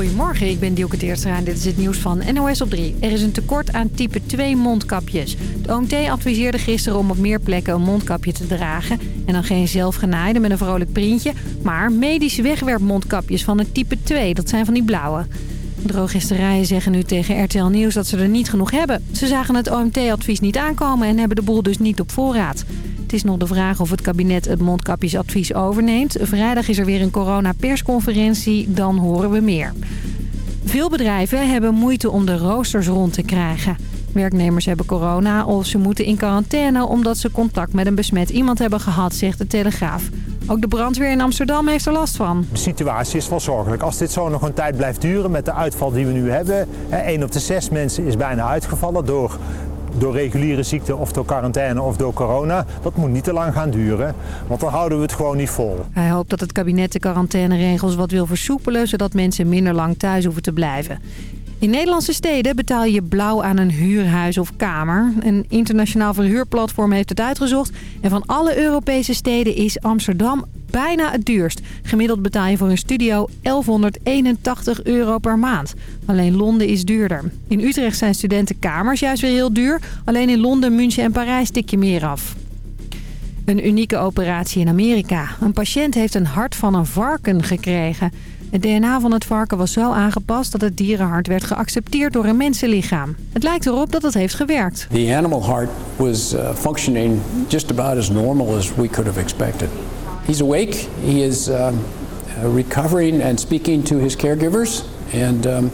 Goedemorgen, ik ben Dielke Teerstra en dit is het nieuws van NOS op 3. Er is een tekort aan type 2 mondkapjes. De OMT adviseerde gisteren om op meer plekken een mondkapje te dragen. En dan geen zelfgenaaide met een vrolijk printje, maar medische wegwerpmondkapjes van het type 2. Dat zijn van die blauwe. Drogisterijen zeggen nu tegen RTL Nieuws dat ze er niet genoeg hebben. Ze zagen het OMT-advies niet aankomen en hebben de boel dus niet op voorraad. Het is nog de vraag of het kabinet het mondkapjesadvies overneemt. Vrijdag is er weer een corona-persconferentie, dan horen we meer. Veel bedrijven hebben moeite om de roosters rond te krijgen. Werknemers hebben corona of ze moeten in quarantaine omdat ze contact met een besmet iemand hebben gehad, zegt de Telegraaf. Ook de brandweer in Amsterdam heeft er last van. De situatie is wel zorgelijk. Als dit zo nog een tijd blijft duren met de uitval die we nu hebben... 1 op de 6 mensen is bijna uitgevallen door door reguliere ziekte of door quarantaine of door corona. Dat moet niet te lang gaan duren, want dan houden we het gewoon niet vol. Hij hoopt dat het kabinet de quarantaineregels wat wil versoepelen... zodat mensen minder lang thuis hoeven te blijven. In Nederlandse steden betaal je blauw aan een huurhuis of kamer. Een internationaal verhuurplatform heeft het uitgezocht. En van alle Europese steden is Amsterdam bijna het duurst. Gemiddeld betaal je voor een studio 1181 euro per maand. Alleen Londen is duurder. In Utrecht zijn studentenkamers juist weer heel duur. Alleen in Londen, München en Parijs tik je meer af. Een unieke operatie in Amerika. Een patiënt heeft een hart van een varken gekregen. Het DNA van het varken was zo aangepast dat het dierenhart werd geaccepteerd door een mensenlichaam. Het lijkt erop dat het heeft gewerkt. The animal heart was uh, functioning just about as normal as we could have expected. He's awake, he is uh, recovering and speaking to his caregivers and um,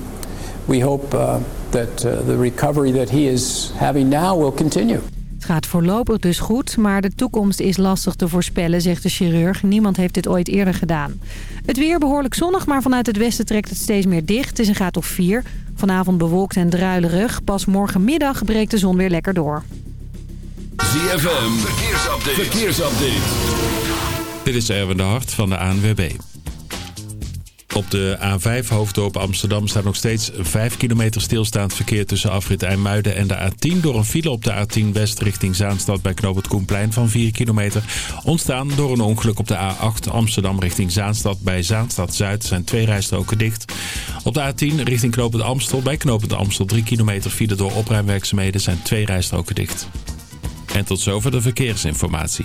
we hope uh, that uh, the recovery that he is having now will continue. Het gaat voorlopig dus goed, maar de toekomst is lastig te voorspellen, zegt de chirurg. Niemand heeft dit ooit eerder gedaan. Het weer behoorlijk zonnig, maar vanuit het westen trekt het steeds meer dicht. Het is een graad of 4. Vanavond bewolkt en druilerig. Pas morgenmiddag breekt de zon weer lekker door. ZFM, verkeersupdate. verkeersupdate. Dit is Erwin de Hart van de ANWB. Op de A5 Hoofddorp Amsterdam staat nog steeds 5 kilometer stilstaand verkeer tussen afrit IJmuiden en de A10. Door een file op de A10 West richting Zaanstad bij Knoop het Koenplein van 4 kilometer. Ontstaan door een ongeluk op de A8 Amsterdam richting Zaanstad. Bij Zaanstad Zuid zijn twee rijstroken dicht. Op de A10 richting Knoop het Amstel bij Knoop het Amstel 3 kilometer file door opruimwerkzaamheden zijn twee rijstroken dicht. En tot zover de verkeersinformatie.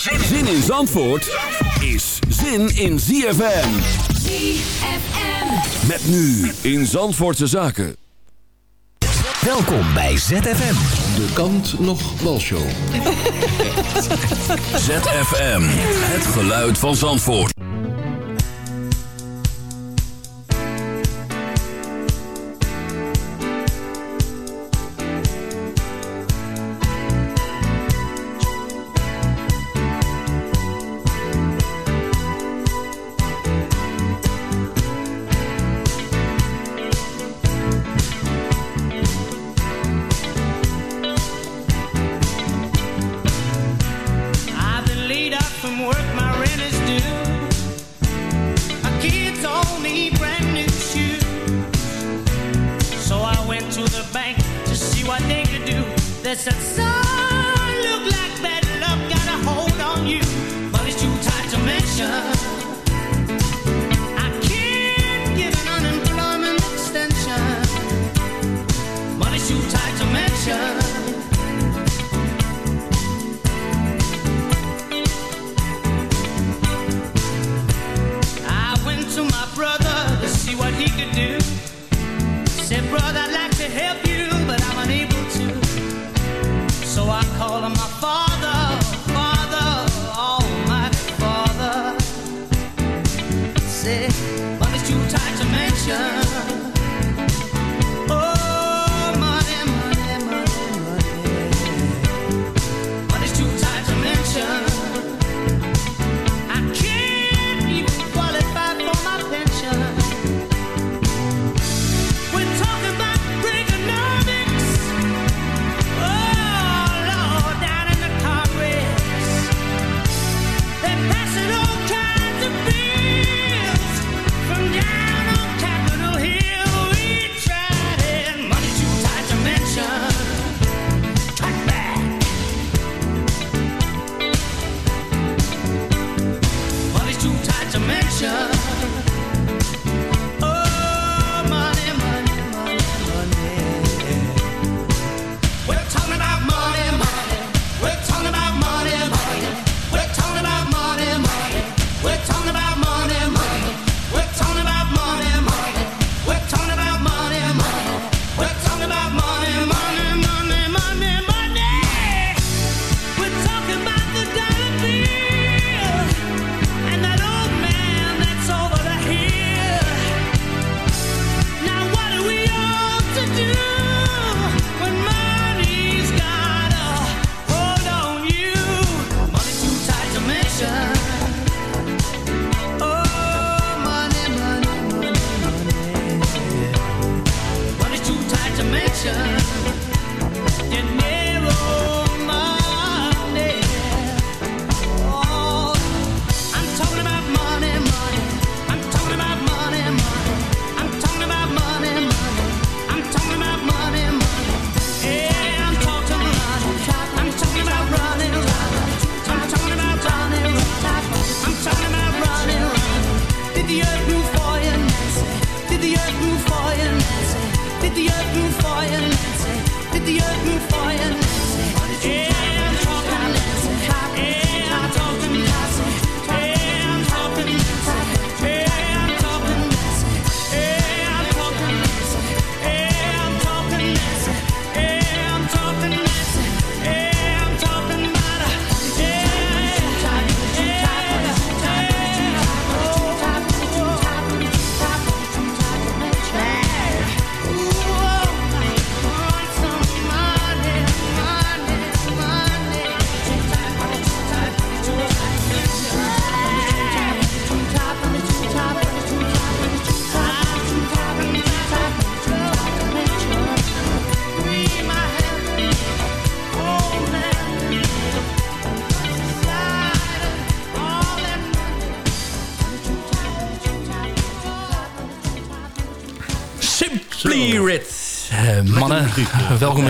Zin in Zandvoort is zin in ZFM. ZFM. Met nu in Zandvoortse Zaken. Welkom bij ZFM. De kant nog walshow. ZFM, het geluid van Zandvoort.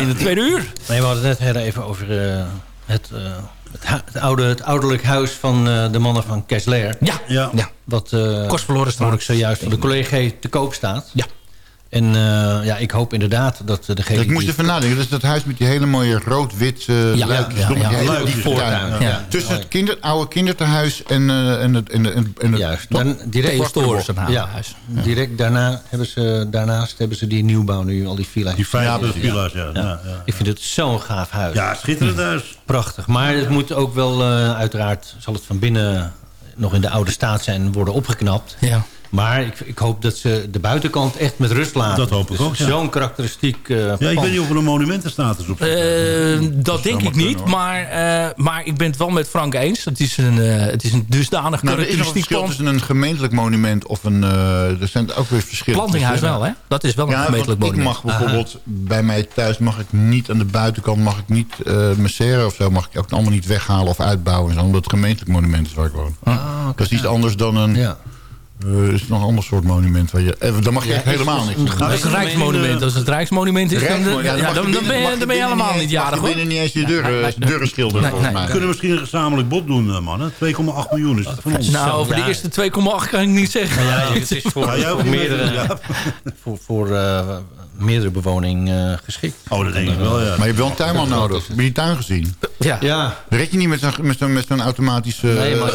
In de tweede uur. Nee, we hadden het net heel even over eh, het, eh, het, oude, het ouderlijk huis van eh, de mannen van Kessler. Ja. Ja. ja. Wat uh, Kostverloren straat. ik zojuist van de collega te koop staat. Ja. En eh, ja, ik hoop inderdaad dat eh, degene... Ik moest even nadenken. Dat is dat huis met die hele mooie rood-wit Ja, luikjes. ja, Die voortuin, ja. Tussen het kinder, oude kinderthuis en, eh, en het... En, en, en het Juist. Dan, direct, ja, huis. direct daarna hebben ze, daarnaast hebben ze die nieuwbouw nu, al die villa's. Die vijf Ja, precies. villa's, ja. Ja, ja. Ik vind het zo'n gaaf huis. Ja, schitterend huis. Prachtig. Maar het moet ook wel, eh, uiteraard, zal het van binnen nog in de oude staat zijn en worden opgeknapt. Ja. Maar ik, ik hoop dat ze de buitenkant echt met rust laten. Dat hoop ik Dus ook, ja. Zo'n karakteristiek eh, Ja, ik pand. weet niet of er een monumentenstatus op zit. Eh, dat denk ik niet, kunnen, maar, eh, maar ik ben het wel met Frank eens. Het is een, eh, het is een dusdanig Nou, er is een karakteristiek tussen een gemeentelijk monument of een... eh, er zijn ook weer verschillen. Plantinghuis wel, hè? Dat is wel een Ja, gemeentelijk ik monument. mag bijvoorbeeld bij mij thuis mag ik niet aan de buitenkant mag ik niet eh mijn serre of zo mag ik ook allemaal niet weghalen of uitbouwen en zo, omdat het gemeentelijk monument is waar ik woon. Ah, dat is iets anders dan een Ja. Eh, is nog een ander soort monument waar je eh, dan mag je Ja, echt is- helemaal is niks. Dat is een rijksmonument. Als het rijksmonument is, dan, Rijksmonument, ja, dan mag dan, ben je, binnen- dan ben je helemaal niet jarig, je binnen niet eens je deuren, deuren schilderen, Nee, volgens nee. mij. We kunnen misschien een gezamenlijk bod doen, eh, mannen. 2,8 miljoen is dat van ons. Nou, over de eerste 2,8 kan ik niet zeggen. Ja, het is voor, Ja, jij ook voor niet, meerdere, ja. voor, voor eh, meerdere bewoning eh, geschikt. Oh, dat denk ik wel, ja. Maar je hebt wel een tuinman nodig. het? Heb je die tuin gezien? Ja. Ja, Dat red je niet met zo'n met automatische Nee, maar-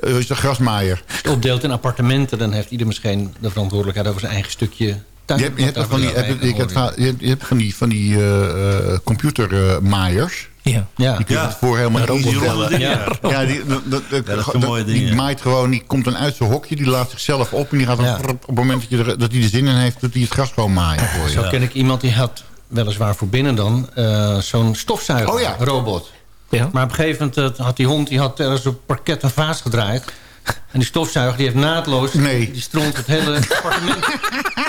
hoe is dat, grasmaaier. het opdeelt in appartementen... dan heeft ieder misschien de verantwoordelijkheid over zijn eigen stukje tuin. Je hebt, je hebt van die, daar heb, ik heb, horen. je hebt, je hebt van die, van die eh, computermaaiers. Ja. Ja. Die kun je Ja. het voor helemaal niet Ja. die, dat, dat, dat- dat die maait gewoon, die komt dan uit zijn hokje, die laat zichzelf op en die gaat dan Ja. op het moment dat, je er, dat hij er zin in heeft, doet hij het gras gewoon maaien voor je. Zo ken ik iemand die had weliswaar voor binnen dan eh, zo'n stofzuiger Oh ja. robot. Ja. Maar op een gegeven moment had die hond die had ergens op parket een vaas gedraaid. En die stofzuiger die heeft naadloos Nee. die stront het hele appartement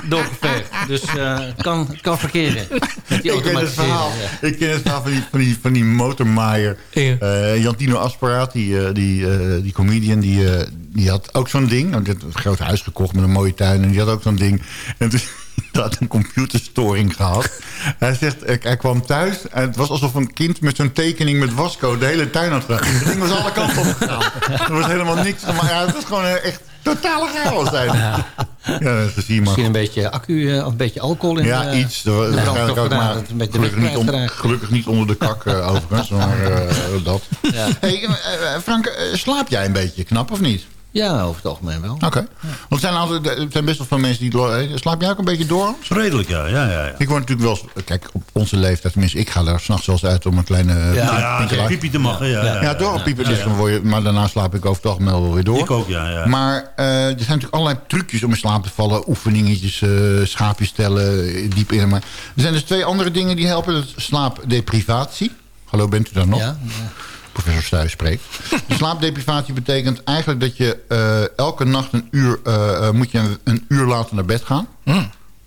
doorgeveegd. Dus eh, het, kan, het kan verkeren. Met die Ik ken het verhaal, ja. ik ken het verhaal van die, van die, van die motormaaier. Ja. Eh, Jantino Asparaat, die, eh, die, eh, die comedian, die, eh, die had ook zo'n ding. Want Die had een groot huis gekocht met een mooie tuin. En die had ook zo'n ding. En toen, had een computerstoring gehad. Hij zegt, hij kwam thuis en het was alsof een kind met zo'n tekening met wasco de hele tuin had gedaan. Het ding was alle kanten op gegaan. Er was helemaal niks. Maar ja, het was gewoon eh, echt totale chaos. zijn. Ja, zie. Misschien een beetje accu eh, of een beetje alcohol in Ja, de- iets. Waarschijnlijk ook, maar gelukkig niet, on- gelukkig niet onder de kak eh, overigens. Maar dat. Ja. Hey, Frank, slaap jij een beetje knap of niet? Ja, over het algemeen wel. Oké. Want er zijn, altijd, er zijn best wel veel mensen die... eh, Slaap jij ook een beetje door? Redelijk, ja. ja, ja, ja. Ik word natuurlijk wel... eens- Kijk, op onze leeftijd, tenminste, ik ga daar s'nachts wel eens uit om een kleine... Ja, piep- ja, piepje een uit. piepje te maken. Ja, ja, Ja, ja, door ja, dus ja. dan word je, maar daarna slaap ik over het algemeen wel weer door. Ik ook, ja. ja. Maar eh, er zijn natuurlijk allerlei trucjes om in slaap te vallen. Oefeningetjes, eh, schaapjes tellen, eh, diep in. Maar er zijn dus twee andere dingen die helpen. Dat is slaapdeprivatie. Hallo, bent u daar nog? Ja, Professor Stuy spreekt. De slaapdeprivatie betekent eigenlijk dat je eh, elke nacht een uur... eh, eh, moet je een, een uur later naar bed gaan.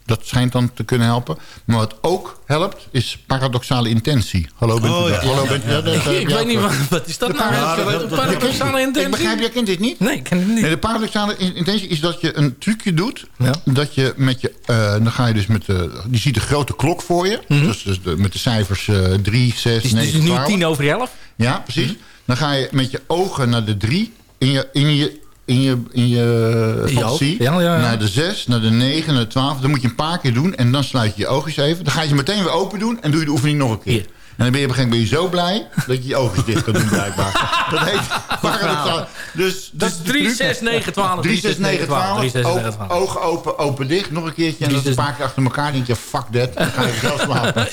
Dat schijnt dan te kunnen helpen. Maar wat ook helpt, is paradoxale intentie. Hallo, bent u Oh, ja. Hallo, bent u? Ik, Dat ik weet niet, wat, wat is dat De nou? paradoxale Ik intentie? begrijp, jij kent dit niet? Nee, ik ken het niet. Nee, de paradoxale in- intentie is dat je een trucje doet. Ja. Dat je met je... eh, dan ga je dus met de... Je ziet de grote klok voor je. Dus, dus de, met de cijfers eh 3, 6, Het is 9, dus nu 12. tien over elf. Ja, precies. Dan ga je met je ogen naar de 3. In je, in je, in je, in je fantasie. oog. Ja, ja, ja. Naar de 6, naar de 9, naar de 12. Dat moet je een paar keer doen. En dan sluit je je oogjes even. Dan ga je ze meteen weer open doen. En doe je de oefening nog een keer. En dan ben je op een gegeven moment ben je zo blij dat je je oogjes dicht kan doen blijkbaar. Dat heet paradoxaal. Dus dat Dus is de 3, truc. 6, 9, 12. 3, 6, 9, 12. 3, 6, 9, Oog- 12. Ogen open, open dicht. Nog een keertje. En dat is een paar keer achter elkaar. Dan denk je, fuck that. Dan ga je zelf slapen.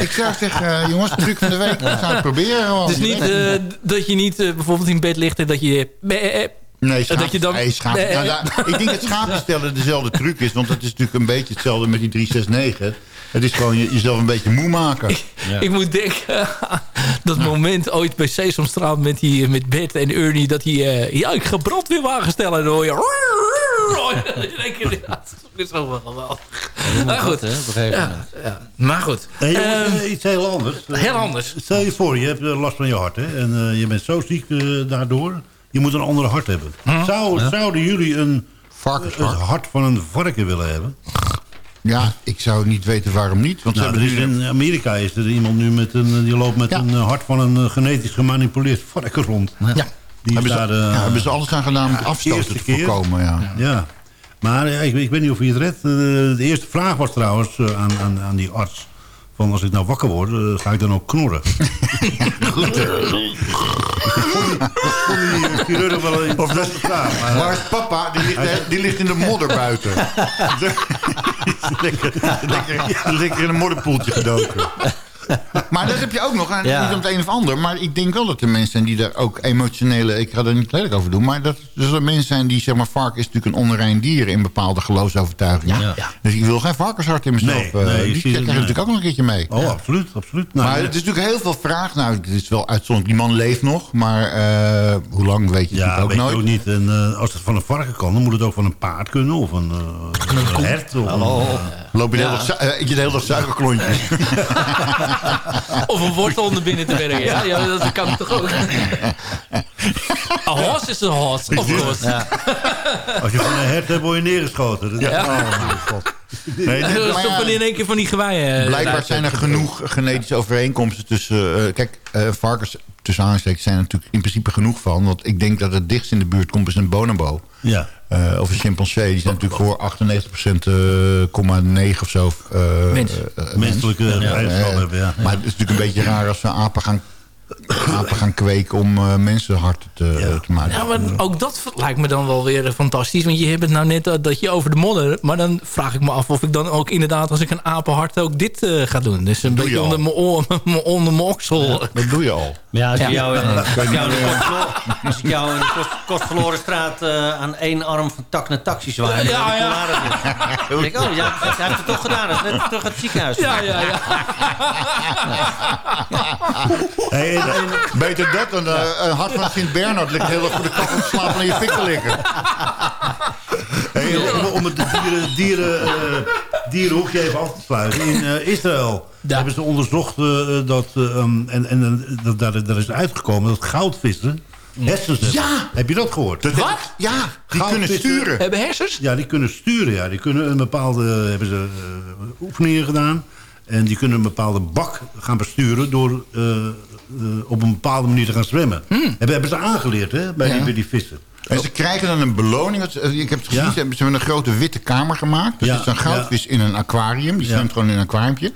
Ik zou zeggen, eh, jongens, truc van de week. Ik zou het proberen. gewoon. Het is niet eh, dat je niet eh, bijvoorbeeld in bed ligt en dat je... Nee, schaap, dat je dan- nee, schaap- Nee, nou, ik denk dat schaapjes stellen dezelfde truc is. Want dat is natuurlijk een beetje hetzelfde met die 369. Het is gewoon je- jezelf een beetje moe maken. Ik moet denken aan dat moment ooit bij Sesamstraat met, die, met Bert en Ernie... dat hij... eh, ja, ik ga brandweerwagen stellen. En dan hoor je... Ja, dat is wel geweldig. Maar goed. hè, een Ja, ja. Maar goed. Jongens, Ehm, eh, iets heel anders. heel anders. Stel je voor, je hebt eh, last van je hart. Hè, en eh, je bent zo ziek daardoor. Je moet een ander hart hebben. Zou, Zouden jullie een, Varkenshart. het hart van een varken willen hebben? Ja, ik zou niet weten waarom niet. Want ze Nou, in Amerika is er iemand nu met een, die loopt met Ja. een eh, hart van een eh, genetisch gemanipuleerd varken rond. Ja. Die Hebben is ze, daar, eh, ja, hebben ze alles aan gedaan om het afstoten te voorkomen. Ja. Ja. Maar ja, ik, ik weet niet of je het redt. De eerste vraag was trouwens aan, aan, aan die arts. Van als ik nou wakker word, eh, ga ik dan ook knorren? Goed. eh, chirurg wel een Of dat, vraag. Maar, maar papa, die ligt, die ligt in de modder buiten. lekker, lekker, lekker in een modderpoeltje gedoken. Maar dat heb je ook nog. En Ja. Niet om het een of ander. Maar ik denk wel dat er mensen zijn die daar ook emotionele... Ik ga er niet lelijk over doen. Maar dat dus er mensen zijn die, zeg maar... Varken is natuurlijk een onrein dier in bepaalde geloofsovertuigingen. Ja. Dus ik wil geen varkenshart in mezelf. Nee, eh, nee, die zie- krijg je nee. natuurlijk ook nog een keertje mee. oh, absoluut, absoluut. Nou, maar ja. het is natuurlijk heel veel vraag. Nou, het is wel uitzonderlijk. Die man leeft nog. Maar eh, hoe lang weet je natuurlijk weet ook nooit. ook niet. En, eh, als het van een varken kan, dan moet het ook van een paard kunnen. Of een, eh, een hert. Of een, eh, Loop je de hele dag, su- eh, eet je de hele dag suikerklontjes. Of een wortel er binnen te werken. Ja, ja dat kan toch ook. Een horse is een horse. Of course. Ja. als je van een hert hebt, word je neergeschoten. Dat- Ja. Oh, mijn god. Nee, Dan maar ja, stoppen in één keer van die geweien. eh, Blijkbaar zijn er genoeg genetische overeenkomsten tussen... eh, kijk, eh, varkens tussen aanstekens zijn er natuurlijk in principe genoeg van. Want ik denk dat het dichtst in de buurt komt is een bonobo. Ja. Eh, of een chimpansee. Die zijn natuurlijk voor 98% eh, 0,9 of zo. Mens. Menselijke mens. eigenschappen hebben, ja. Maar het is natuurlijk een beetje raar als we apen gaan, apen gaan kweken... om eh, mensenharten te, te maken. Ja, maar ook dat lijkt me dan wel weer fantastisch. Want je hebt het nou net eh, dat je over de modder... maar dan vraag ik me af of ik dan ook inderdaad... als ik een apenhart ook dit eh, ga doen. Dus een doe beetje onder mijn, oor- onder mijn oksel. Dat doe je al. Maar ja, als, Ja. je jou, in- als, ik jou als ik jou in de Kost- Kostverlorenstraat eh, aan één arm van tak naar taxi zwaai... Ja, ja. Dan denk ik, oh, ja, hij heeft het toch gedaan. Hij is net terug uit het ziekenhuis. Ja, ja, ja. Hey, Beter dat dan eh, een hart van Sint-Bernard. Ligt heel erg voor de te slapen en je fik te likken. Hey, om, om het dieren, dieren, eh, dierenhoekje even af te sluiten. In eh, Israël Ja. hebben ze onderzocht dat... eh, um, en en dat, daar, daar is uitgekomen dat goudvissen... Hersens hebben. Ja! Heb je dat gehoord? Dat Wat? Ja, die kunnen sturen. Hebben hersens? Ja, die kunnen sturen. Ja. Die kunnen een bepaalde hebben ze oefeningen gedaan. En die kunnen een bepaalde bak gaan besturen door op een bepaalde manier te gaan zwemmen. Hebben, hebben ze aangeleerd hè, bij, die, bij die vissen. En ze krijgen dan een beloning. Dat- eh, Ik heb het gezien, Ja. ze hebben ze hebben een grote witte kamer gemaakt. Dus Ja, het is een goudvis in een aquarium. Die zwemt gewoon in een aquariumpje.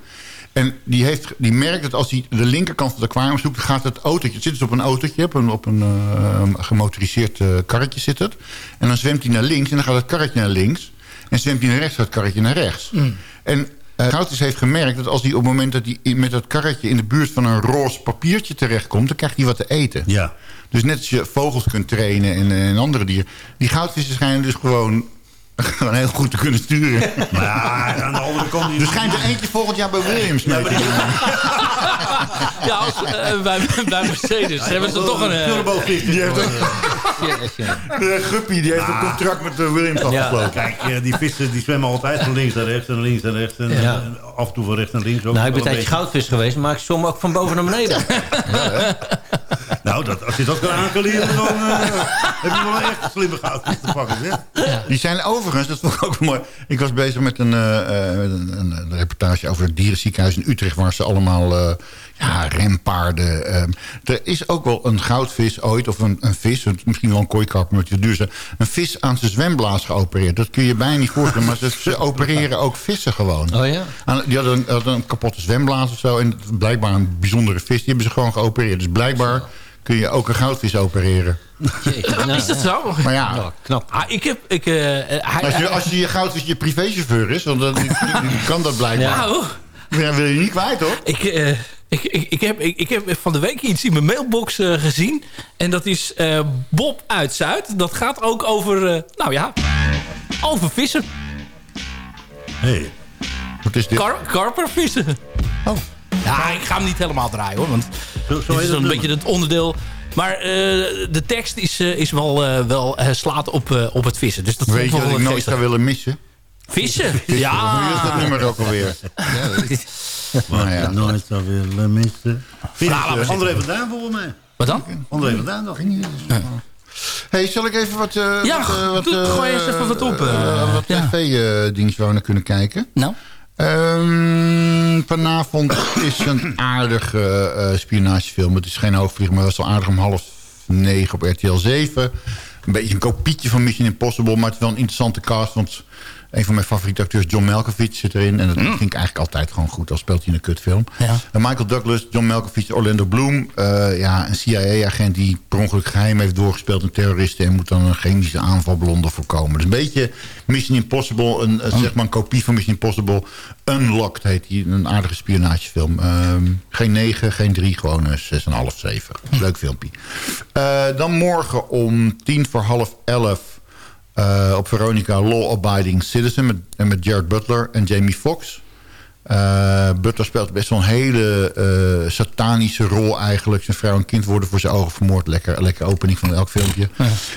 En die, heeft, die merkt dat als hij de linkerkant van het aquarium zoekt... gaat het autootje, het zit dus op een autootje, op een, op een eh, gemotoriseerd eh, karretje zit het. En dan zwemt hij naar links en dan gaat het karretje naar links. En zwemt hij naar rechts, gaat het karretje naar rechts. En eh Goudvis heeft gemerkt dat als hij op het moment dat hij met dat karretje... in de buurt van een roze papiertje terechtkomt... dan krijgt hij wat te eten. Ja. Dus net als je vogels kunt trainen en, en andere dieren. Die goudvissen schijnen dus gewoon, gewoon heel goed te kunnen sturen. Maar aan de andere kant... Er schijnt er eentje volgend jaar bij Williams mee te doen. Ja, als, eh, bij, bij Mercedes hebben ze toch een... eh, Turbovis. Die heeft een, de Guppy die heeft een contract met de Williams afgesloten. Kijk, eh, die vissen die zwemmen altijd van links naar rechts en links naar rechts. En, Ja. en af en toe van rechts naar links ook. Nou, ik ben een tijdje goudvis geweest, maar ik zwom ook van boven naar beneden. beetje. Nou, dat, als je dat kan aankaleren, dan eh, heb je wel een echt slimme goudvis te pakken. Zeg. Die zijn overigens, dat vond ik ook mooi. Ik was bezig met een, eh, eh, met een, een, een reportage over het dierenziekenhuis in Utrecht... waar ze allemaal eh, ja, rempaarden... ehm. er is ook wel een goudvis ooit, of een, een vis... misschien wel een kooikarper met die duur zijn... een vis aan zijn zwemblaas geopereerd. Dat kun je je bijna niet voorstellen, maar ze, ze opereren ook vissen gewoon. Oh ja? Aan- Die hadden een, hadden een kapotte zwemblaas of zo... en blijkbaar een bijzondere vis, die hebben ze gewoon geopereerd. Dus blijkbaar kun je ook een goudvis opereren. Is dat zo? Maar ja, Nou, knap. Ah, ik heb... Ik, eh, hij, Als je, als je je goudvis je privéchauffeur is, want dan kan dat blijkbaar. Nou, Ja, wil je niet kwijt, hoor. ik, eh, ik, ik, ik, heb, ik, ik heb van de week iets in mijn mailbox eh, gezien. En dat is eh, Bob uit Zuid. Dat gaat ook over... eh, nou ja, over vissen. Hey. Wat is dit? Kar karpervissen. Oh. Ja, ik ga hem niet helemaal draaien hoor. Want Zo, zo dit heet is het een beetje het onderdeel... Maar eh, de tekst is, eh, is wel, eh, wel slaat op, eh, op het vissen. Dus dat Weet je wat ik nooit zou willen missen? Vissen? Hoe Ja. is dat nummer ook alweer? Ja. je nooit zou willen missen. we Vind, André van Duin volgens mij. Wat dan? André van Duin nog. hey, zal ik even wat... eh, Ja, wat, doe- gooi eens even wat op, wat ja. tv-dienst waar we naar kunnen kijken. Nou? Ehm, vanavond is een aardige eh, spionagefilm. Het is geen hoogvlieg, maar het is wel aardig om half negen op RTL 7. Een beetje een kopietje van Mission Impossible, maar het is wel een interessante cast. Een van mijn favoriete acteurs, John Malkovich, zit erin. En dat vind ik eigenlijk altijd gewoon goed, als speelt hij in een kutfilm. Ja. En Michael Douglas, John Malkovich, Orlando Bloom. eh, ja, een CIA-agent die per ongeluk geheim heeft doorgespeeld een terroristen... en moet dan een chemische aanval Londen voorkomen. Dus een beetje Mission Impossible, een, Oh. eh, zeg maar een kopie van Mission Impossible. Unlocked heet die, een aardige spionagefilm. Ehm, geen 9, geen 3, gewoon een 6,5, 7. Leuk filmpje. Eh, dan morgen om tien voor half elf... eh, op Veronica Law Abiding Citizen met, met Jared Butler en Jamie Foxx. Eh, Butler speelt best wel een hele eh, satanische rol eigenlijk. Zijn vrouw en kind worden voor zijn ogen vermoord. Lekker, lekker opening van elk filmpje.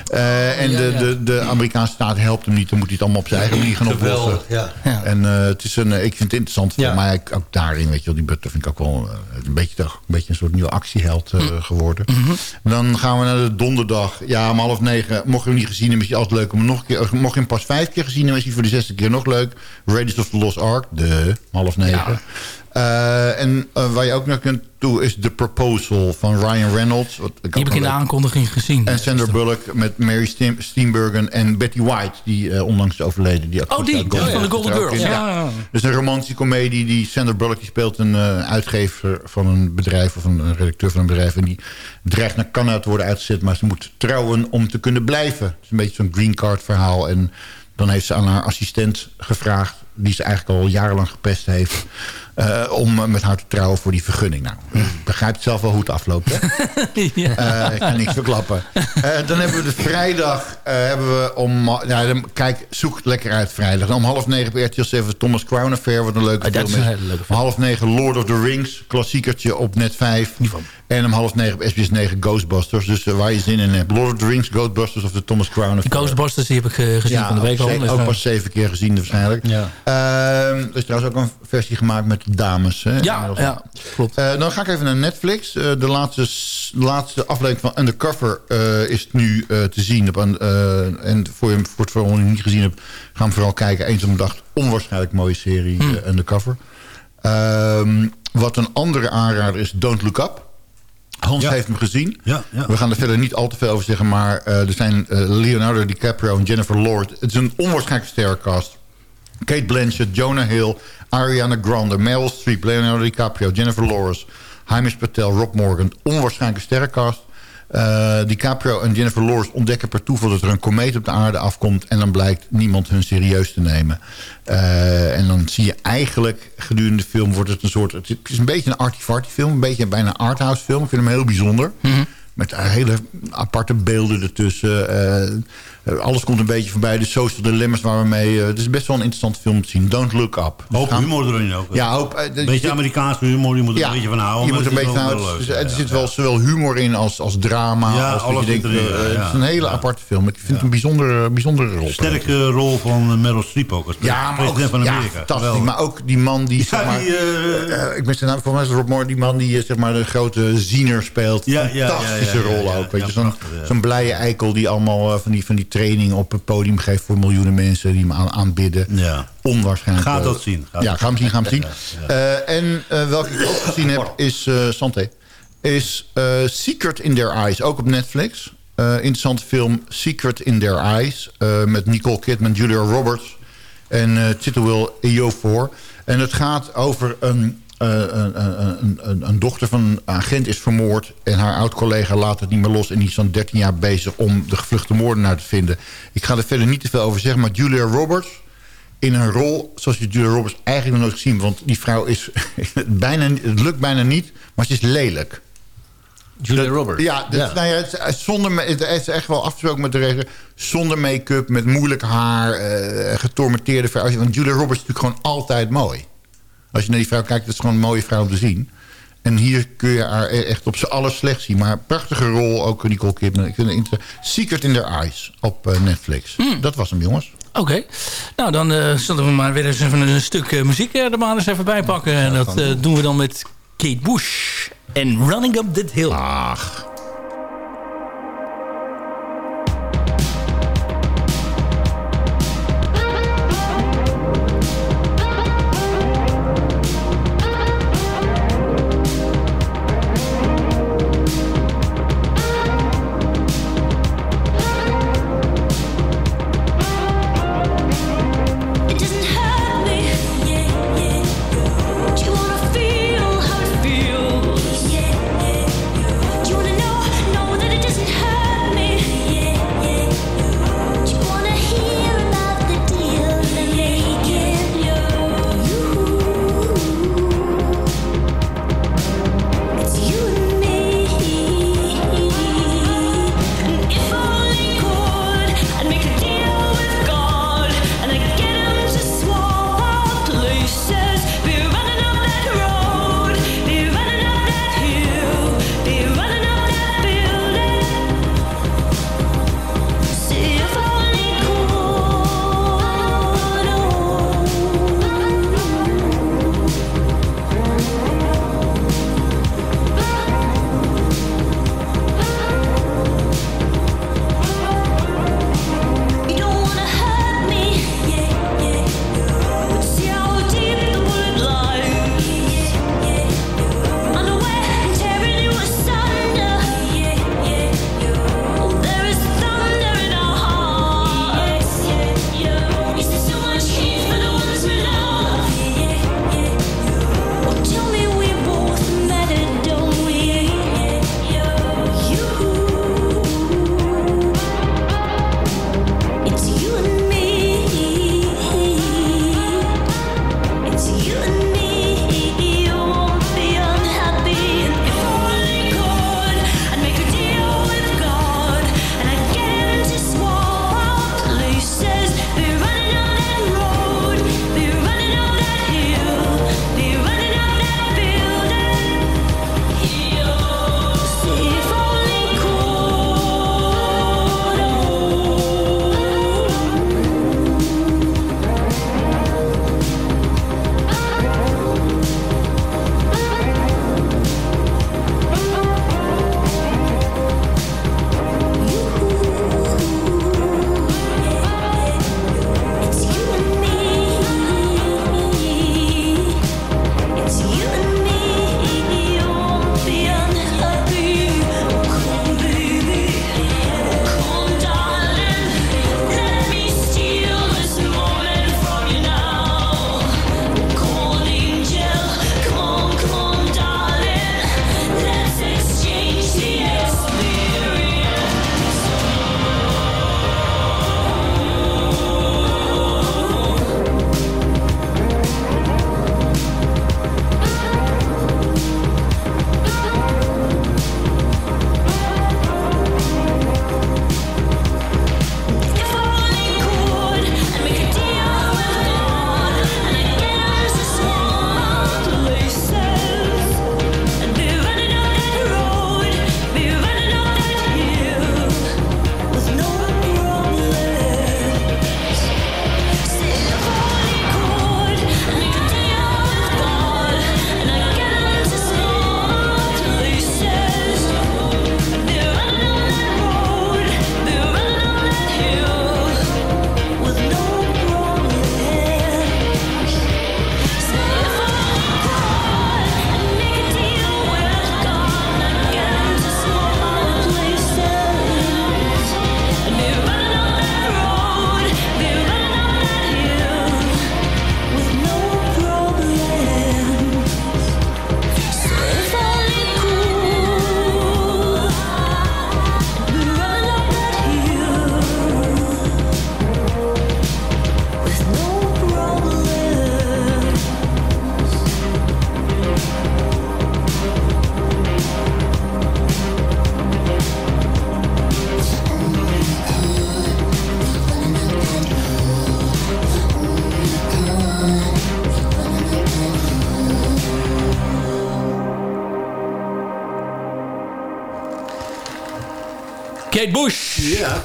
Eh, en de, de, de Amerikaanse staat helpt hem niet. Dan moet hij het allemaal op zijn eigen manier gaan oplossen. Geweldig, ja. Ja. En eh, het is een, ik vind het interessant. Ja. Voor mij ook, daarin, weet je wel, die Butler vind ik ook wel een, beetje, toch, een beetje een soort nieuwe actieheld eh, geworden. Dan gaan we naar de donderdag. Ja, om half negen. Mocht je hem niet gezien hebben, is hij altijd leuk om hem nog een keer. Mocht je hem pas vijf keer gezien hebben, is hij voor de zesde keer nog leuk. Raiders of the Lost Ark. De, om half negen. Eh, en eh, waar je ook naar kunt toe is The Proposal van Ryan Reynolds. Wat ik Die heb ik in de aankondiging gezien. en Sandra Bullock met Mary Steen- Steenburgen en Betty White, die eh, onlangs is overleden. Die Oh, die, die van de Golden Girls. Ja. Ja. Dus een romantische komedie. Die Sandra Bullock die speelt een uitgever van een bedrijf... of een, een redacteur van een bedrijf. En die dreigt naar Canada te worden uitgezet... maar ze moet trouwen om te kunnen blijven. Het is een beetje zo'n green card verhaal. En dan heeft ze aan haar assistent gevraagd... die ze eigenlijk al jarenlang gepest heeft... eh, om eh, met haar te trouwen voor die vergunning. Nou, begrijpt zelf wel hoe het afloopt, hè? Eh, ik kan niks verklappen. Dan hebben we de vrijdag. hebben we om, ja, dan, kijk, zoek het lekker uit vrijdag. Dan om half negen op RTL 7 Thomas Crown Affair. Wat een leuke Oh, dat film is is. een hele leuke Om half negen Lord of the Rings. Klassiekertje op net 5. En om half negen op SBS 9 Ghostbusters. Dus waar je zin in hebt. Lord of the Rings, Ghostbusters of de Thomas Crown Affair. Ghostbusters die heb ik gezien van de week al. zeker, Dus, ook pas zeven keer gezien waarschijnlijk. Ja. Ehm, er is trouwens ook een versie gemaakt met dames. Hè, ja, ja, klopt. Eh, dan ga ik even naar Netflix. Eh, de, laatste, de laatste aflevering van Undercover eh, is nu te zien. Op een, en voor je hem voor het niet gezien hebt... ga hem vooral kijken. Eens om de dag. Onwaarschijnlijk mooie serie eh, Undercover. Ehm, wat een andere aanrader is Don't Look Up. Hans Ja. heeft hem gezien. Ja, ja. We gaan er verder niet al te veel over zeggen... maar er zijn Leonardo DiCaprio en Jennifer Lord. Het is een onwaarschijnlijk sterrencast. Kate Blanchett, Jonah Hill, Ariana Grande, Meryl Streep, Leonardo DiCaprio, Jennifer Lawrence, Hamish Patel, Rob Morgan. Onwaarschijnlijke sterrencast. Eh, DiCaprio en Jennifer Lawrence ontdekken per toeval dat er een komeet op de aarde afkomt... en dan blijkt niemand hun serieus te nemen. Eh, en dan zie je eigenlijk gedurende de film wordt het een soort... Het is een beetje een arty-farty film, een beetje bijna een arthouse film. Ik vind hem heel bijzonder. Met eh, hele aparte beelden ertussen. Eh, alles komt een beetje voorbij. De social dilemma's waar we mee... eh, het is best wel een interessante film te zien. Don't Look Up. Dus Hoop gaan- humor erin ook. Ja, hoop, eh, Een beetje Amerikaanse humor, je moet er een beetje van houden. je moet er het een beetje van houden. Ja, zit wel zowel humor in als, als drama. Ja, als alles je denkt, erin, eh, Het is een hele aparte film. Ik vind het een bijzondere, bijzondere rol. Sterke rol van eh, Meryl Streep ook. Als Ja, maar ook, van Amerika. fantastisch. Geweldig. Maar ook die man die... Zeg maar, eh, eh, ik ben zijn naam voor mij is het Rob Moore. Die man die eh, zeg maar, de grote ziener speelt. Ja, Fantastische rol ook. Weet ja, je, zo'n blije eikel die allemaal eh, van, die, van die training op het podium geeft... voor miljoenen mensen die hem aan, aanbidden. Ja. Onwaarschijnlijk. Ga dat zien. Ga ja, dat ga hem zien, ga hem zien. Ja, Eh, en eh, welke ik ook gezien heb is... eh Santé. Is Secret in Their Eyes. Ook op Netflix. Interessante film Secret in Their Eyes. met Nicole Kidman, Julia Roberts en Chiwetel Ejiofor. En het gaat over een, een, een, een, een dochter van een agent is vermoord... en haar oud-collega laat het niet meer los... en die is dan 13 jaar bezig om de gevluchte moordenaar te vinden. Ik ga er verder niet te veel over zeggen, maar Julia Roberts... in een rol zoals je Julia Roberts eigenlijk nog nooit gezien... want die vrouw is... bijna, het lukt bijna niet, maar ze is lelijk. Julia Dat- Roberts. Ja, dat, Nou ja het, zonder, het is echt wel afgesproken met de regel. Zonder make-up, met moeilijk haar, eh getormenteerde vrouw. Want Julia Roberts is natuurlijk gewoon altijd mooi. Als je naar die vrouw kijkt, dat is gewoon een mooie vrouw om te zien. En hier kun je haar e- echt op z'n allerslecht zien. Maar prachtige rol, ook Nicole Kidman. Secret in Their Eyes op eh, Netflix. Dat was hem, jongens. Oké. Nou, dan eh, zullen we maar weer eens even een stuk eh, muziek er maar eens even bij pakken. En dat doen we dan met Kate Bush en Running Up That Hill. Ach.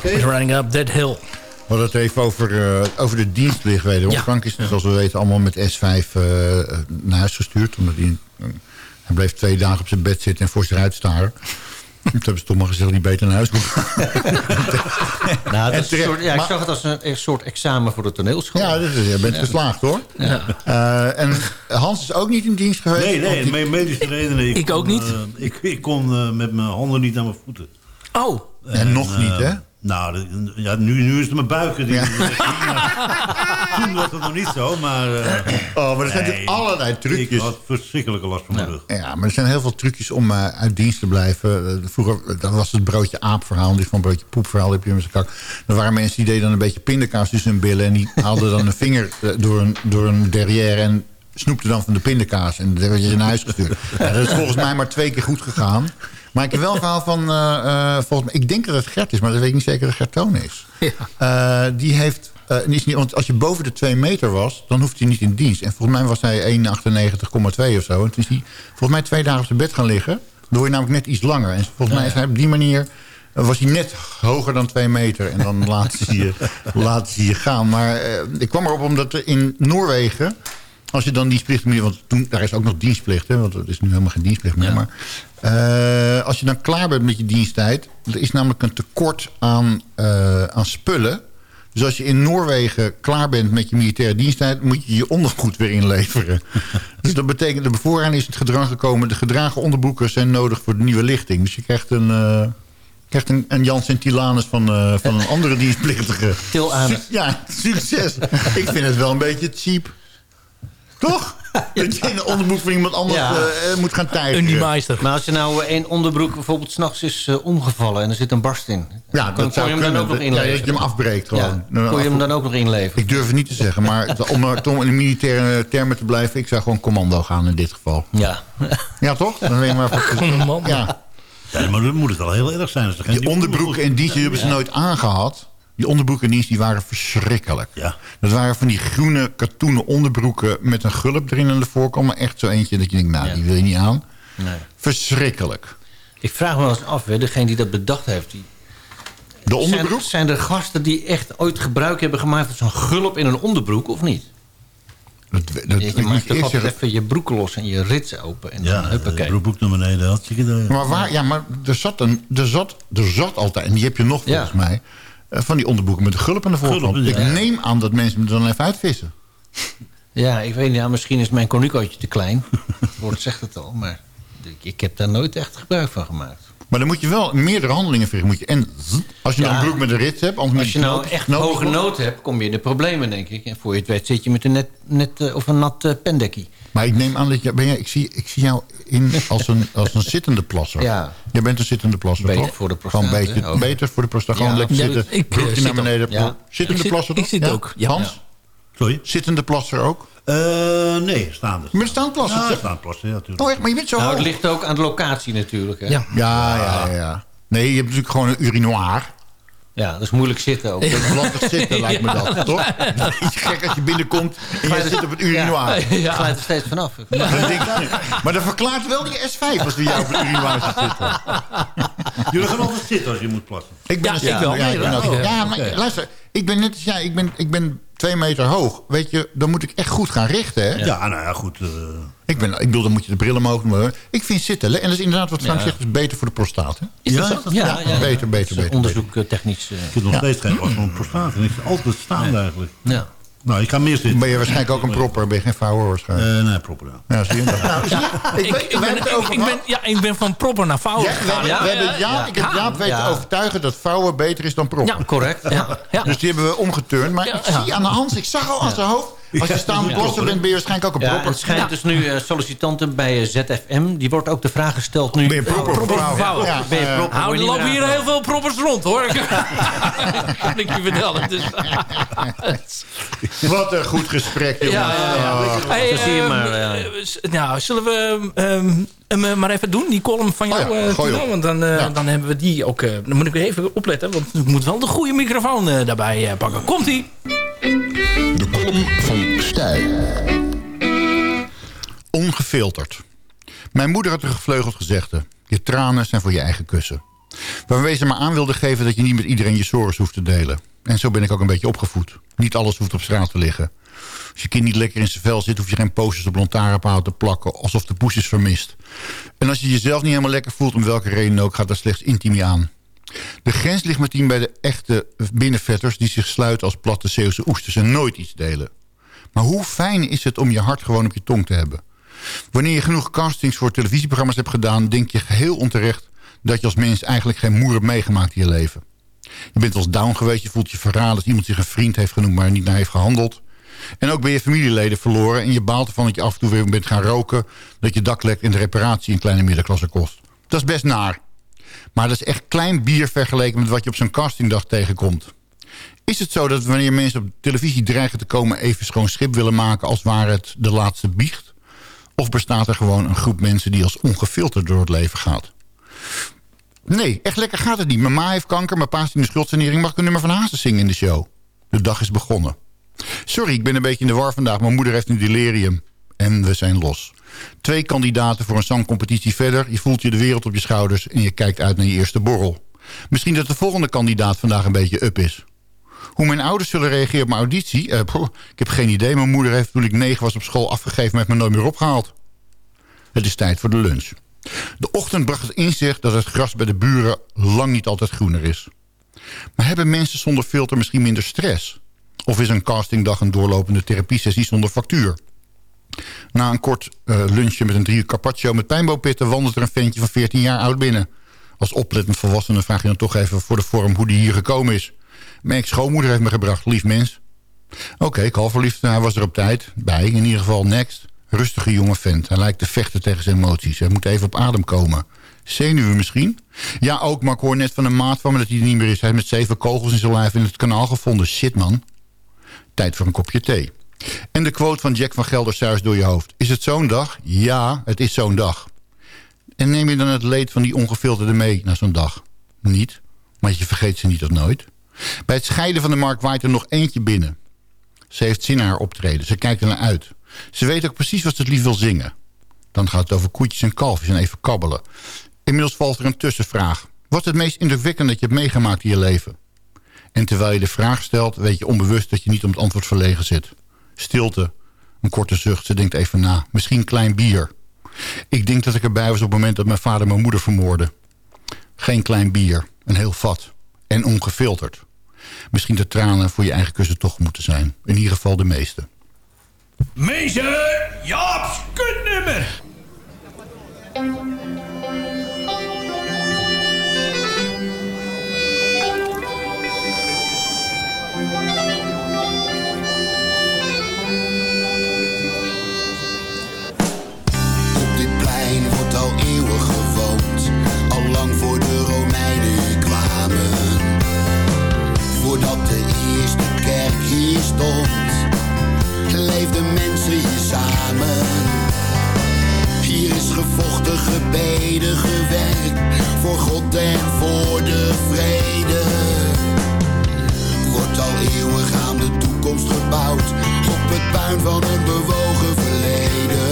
Is Running Up That Hill. We hadden het even over, eh, over de dienstplicht. Wederom. Ja. Frank is, zoals we weten, allemaal met S5 eh, naar huis gestuurd. Omdat hij, eh, hij bleef twee dagen op zijn bed zitten en voor zich uitstaren. Toen hebben ze toch maar gezegd dat hij beter naar huis moet. Nou, dat is soort, ja, ik Maar- zag het als een, een soort examen voor de toneelschool. Ja, dus je bent geslaagd hoor. Ja. Eh, en Hans is ook niet in dienst geweest. Nee, nee, die- medische redenen. Ik kon, ook niet. ik, ik kon eh, met mijn handen niet aan mijn voeten. Oh. En nog niet, hè? Nou, ja, nu, nu is het mijn buiken. Die, Toen was het nog niet zo, maar... eh, Oh, maar er zijn nee, natuurlijk allerlei trucjes. Ik had verschrikkelijke last van mijn rug. Ja, maar er zijn heel veel trucjes om eh, uit dienst te blijven. Eh, vroeger dat was het broodje aap-verhaal. Dit van broodje poep-verhaal heb je met kak. Er waren mensen die deden dan een beetje pindakaas tussen hun billen... en die haalden dan een vinger door een, door een derrière... en snoepten dan van de pindakaas. En dan werd je naar huis gestuurd. Ja, dat is volgens mij maar twee keer goed gegaan. Maar ik heb wel een verhaal van... eh, eh, volgens mij, ik denk dat het Gert is, maar dat weet ik niet zeker dat Gert Toon is. Eh, die heeft... is niet, want als je boven de 2 meter was, dan hoeft hij niet in dienst. En volgens mij was hij 1,98,2 of zo. En toen is hij volgens mij twee dagen op zijn bed gaan liggen. Dan word je namelijk net iets langer. En volgens mij is hij op die manier... was hij net hoger dan 2 meter. En dan laten ze je, laten ze je gaan. Maar ik kwam erop omdat er in Noorwegen... Als je dan dienstplicht... Want toen, daar is ook nog dienstplicht, hè, want er is nu helemaal geen dienstplicht meer. Maar eh, als je dan klaar bent met je diensttijd... er is namelijk een tekort aan, eh, aan spullen. Dus als je in Noorwegen klaar bent met je militaire diensttijd... moet je je ondergoed weer inleveren. dus dat betekent, de bevoorrading is het gedrang gekomen... de gedragen onderbroeken zijn nodig voor de nieuwe lichting. Dus je krijgt een... eh, krijgt een, een Jans en Tilanus van, van een andere dienstplichtige. Til aan. Ja, succes. Ik vind het wel een beetje cheap. Toch? Dat je in een onderbroek van iemand anders Ja. eh, moet gaan tijgeren. Maar als je nou één onderbroek bijvoorbeeld s'nachts is eh, omgevallen... en er zit een barst in. Ja, kon, dat kon je hem dan ook nog Ja, inleveren? dat je hem afbreekt gewoon. Ja, kon je hem dan ook nog inleveren? Ik durf het niet te zeggen, maar om, om in de militaire termen te blijven... ik zou gewoon commando gaan in dit geval. Ja. Ja, toch? Dan weet je maar Commando. Ja. Ja, maar dan moet het wel heel erg zijn. Als er geen Die onderbroeken en die hebben ze nooit aangehad. Die onderbroeken en dienst die waren verschrikkelijk. Ja. Dat waren van die groene katoenen onderbroeken... met een gulp erin aan de voorkant. Maar echt zo eentje dat je denkt, nou, die wil je niet aan. Nee. Verschrikkelijk. Ik vraag me wel eens af, hè, degene die dat bedacht heeft... Die... De onderbroek? Zijn, zijn er gasten die echt ooit gebruik hebben gemaakt... van zo'n gulp in een onderbroek, of niet? Dat, dat, je ik maakt toch altijd even je broek los en je rits open. En Ja, dan de broek naar beneden. Hartstikke idee. Maar, waar, ja, maar er, zat een, er, zat, er zat altijd, en die heb je nog volgens Ja. mij... eh, van die onderbroeken met de gulp aan de voorkant. Gulp, Ik neem aan dat mensen hem er dan even uitvissen. Ja, ik weet niet. Ja, misschien is mijn cornucootje te klein. Het woord zegt het al, maar ik, heb daar nooit echt gebruik van gemaakt. Maar dan moet je wel meerdere handelingen verrichten. Moet je en als je Ja. nou een broek met een rits hebt... anders Als je nou echt knoop- hoge nood hebt, kom je in de problemen, denk ik. En voor je het weet zit je met een net, net eh, of een nat eh, pendekkie. Maar ik neem aan dat je... Ben jij, ik, zie, ik zie jou in als een, als een zittende plasser. Ja. Jij bent een zittende plasser, Beter toch? voor de prostaat, Gewoon beter, hè, beter voor de prostaat. Gewoon Ja. lekker Ja, zitten. ik, eh, broekje zit naar ook. beneden. Ja. Zittende Ik zit- plasser, ik toch? zit ook, ja. Hans? Sorry? Zittende plasser ook? Eh, nee, staande. Met staand plasser? Ja, staand plassen, ja, natuurlijk. Oh, echt? Maar je bent zo Nou, het ligt ook aan de locatie natuurlijk. Hè? Ja. Ja, ja, ja, ja. Nee, je hebt natuurlijk gewoon een urinoir. Ja, dat is moeilijk zitten ook. Dat is lastig zitten, lijkt me dat, toch? Het is gek als je binnenkomt en je zit op het urinoir. Ja. Glijdt er steeds vanaf. Dan denk ik, maar dat verklaart wel die S5 als we jou op het urinoir zit zitten. Jullie gaan altijd zitten als je moet plassen. Ik ben Ja, ik wel. Ja, ook- ja, maar luister, ik ben net als jij, ik ben, ik ben twee meter hoog. Weet je, dan moet ik echt goed gaan richten, hè? Ja, nou ja, goed. eh, Ik, ben, ik bedoel, dan moet je de bril omhoog doen. Ik vind zitten, en dat is inderdaad wat Frank zegt, is beter voor de prostaat, hè? Is dat Ja, zo? Ja, ja, ja. Beter, beter, beter. Onderzoek eh, technisch. eh, ik heb nog steeds geen last van prostaat. En ik zit altijd staande eigenlijk. ja. Nou, ik kan meer zitten. Ben je waarschijnlijk ook een propper, ben je geen vouwer waarschijnlijk. Eh, nee, proper dan. Ja, zie je dat? Nou? Ik, ben, ja, van proper naar vouwen Ja, we gegaan. hebben, we hebben ja, ik heb ja. Jaap weten Ja. overtuigen dat vouwen beter is dan proppen. Ja. Correct. Ja, ja. Dus die hebben we omgeturnd. Maar Ja, ik ja. zie aan de hand, ik zag al aan zijn hoofd. Als je staande Ja. plassen bent, ben je waarschijnlijk ook een Ja, propper. het schijnt dus nu eh, sollicitanten bij eh, ZFM. Die wordt ook de vraag gesteld nu. Ben je propper? Ja, Ben je eh, propper? Nou, er lopen hier heel veel proppers rond, hoor. kan ik je vertellen. Dus, Wat een goed gesprek, jongens. ja, ja, ja. Hey, Zo zie je ehm, eh, nou, zullen we ehm, hem eh, maar even doen, die column van jou, Oh ja, eh, gooi Tino? op. Want dan, eh, Ja. dan hebben we die ook... eh, dan moet ik even opletten, want ik moet wel de goede microfoon eh, daarbij eh, pakken. Komt-ie? Column van Stijl. Ongefilterd. Mijn moeder had een gevleugeld gezegde. Je tranen zijn voor je eigen kussen. Waarmee ze maar aan wilde geven dat je niet met iedereen je zorgen hoeft te delen. En zo ben ik ook een beetje opgevoed. Niet alles hoeft op straat te liggen. Als je kind niet lekker in zijn vel zit... hoef je geen posters op lantaarnpalen te plakken... alsof de poes is vermist. En als je jezelf niet helemaal lekker voelt... om welke reden ook, gaat dat slechts intiem aan. De grens ligt meteen bij de echte binnenvetters... die zich sluiten als platte Zeeuwse oesters en nooit iets delen. Maar hoe fijn is het om je hart gewoon op je tong te hebben? Wanneer je genoeg castings voor televisieprogramma's hebt gedaan... denk je heel onterecht dat je als mens eigenlijk geen moer hebt meegemaakt in je leven. Je bent als down geweest, je voelt je verraden... als iemand zich een vriend heeft genoemd, maar niet naar heeft gehandeld. En ook ben je familieleden verloren... en je baalt ervan dat je af en toe weer bent gaan roken... dat je dak lekt en de reparatie een kleine middenklasse kost. Dat is best naar. Maar dat is echt klein bier vergeleken met wat je op zo'n castingdag tegenkomt. Is het zo dat wanneer mensen op televisie dreigen te komen... even schoon schip willen maken als ware het de laatste biecht? Of bestaat er gewoon een groep mensen die als ongefilterd door het leven gaat? Nee, echt lekker gaat het niet. Mijn ma heeft kanker, mijn pa is in de schuldsanering. Mag ik een nummer van Hazes zingen in de show? De dag is begonnen. Sorry, ik ben een beetje in de war vandaag. Mijn moeder heeft een delirium. En we zijn los. Twee kandidaten voor een zangcompetitie verder. Je voelt je de wereld op je schouders en je kijkt uit naar je eerste borrel. Misschien dat de volgende kandidaat vandaag een beetje up is. Hoe mijn ouders zullen reageren op mijn auditie? Eh, ik heb geen idee. Mijn moeder heeft toen ik negen was op school afgegeven... heeft me nooit meer opgehaald. Het is tijd voor de lunch. De ochtend bracht het inzicht dat het gras bij de buren lang niet altijd groener is. Maar hebben mensen zonder filter misschien minder stress? Of is een castingdag een doorlopende therapiesessie zonder factuur? Na een kort uh, lunchje met een drie uur carpaccio met pijnboompitten... wandelt er een ventje van 14 jaar oud binnen. Als oplettend volwassene vraag je dan toch even voor de vorm hoe die hier gekomen is. Mijn ex-schoonmoeder heeft me gebracht, lief mens. Oké, verliefd, hij was er op tijd. Bij, in ieder geval next. Rustige jonge vent. Hij lijkt te vechten tegen zijn emoties. Hij moet even op adem komen. Zenuwen misschien? Ja, ook, maar ik hoor net van een maat van me dat hij er niet meer is. Hij heeft met zeven kogels in zijn lijf in het kanaal gevonden. Shit, man. Tijd voor een kopje thee. En de quote van Jack van Gelder suist door je hoofd. Is het zo'n dag? Ja, het is zo'n dag. En neem je dan het leed van die ongefilterde mee naar zo'n dag? Niet, maar je vergeet ze niet of nooit. Bij het scheiden van de Mark waait er nog eentje binnen. Ze heeft zin in haar optreden. Ze kijkt er naar uit. Ze weet ook precies wat ze het liefst wil zingen. Dan gaat het over koetjes en kalfjes en even kabbelen. Inmiddels valt er een tussenvraag. Wat is het meest indrukwekkend dat je hebt meegemaakt in je leven? En terwijl je de vraag stelt, weet je onbewust dat je niet om het antwoord verlegen zit. Stilte, een korte zucht, ze denkt even na. Misschien klein bier. Ik denk dat ik erbij was op het moment dat mijn vader mijn moeder vermoordde. Geen klein bier, een heel vat. En ongefilterd. Misschien de tranen voor je eigen kussen toch moeten zijn. In ieder geval de meeste. Meester Jaap's kutnummer. Leefden mensen hier samen. Hier is gevochten, gebeden, gewerkt. Voor God en voor de vrede. Wordt al eeuwen aan de toekomst gebouwd. Op het puin van een bewogen verleden.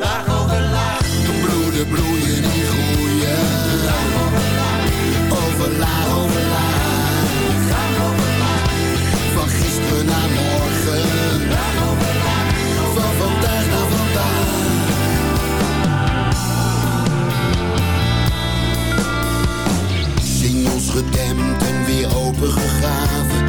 Laag over laag. De bloeden bloeien en groeien. Laag over laag. Over. Laag over laag. Van gisteren naar morgen. Van vandaag naar vandaag. Singels gedempt en weer opengegraven.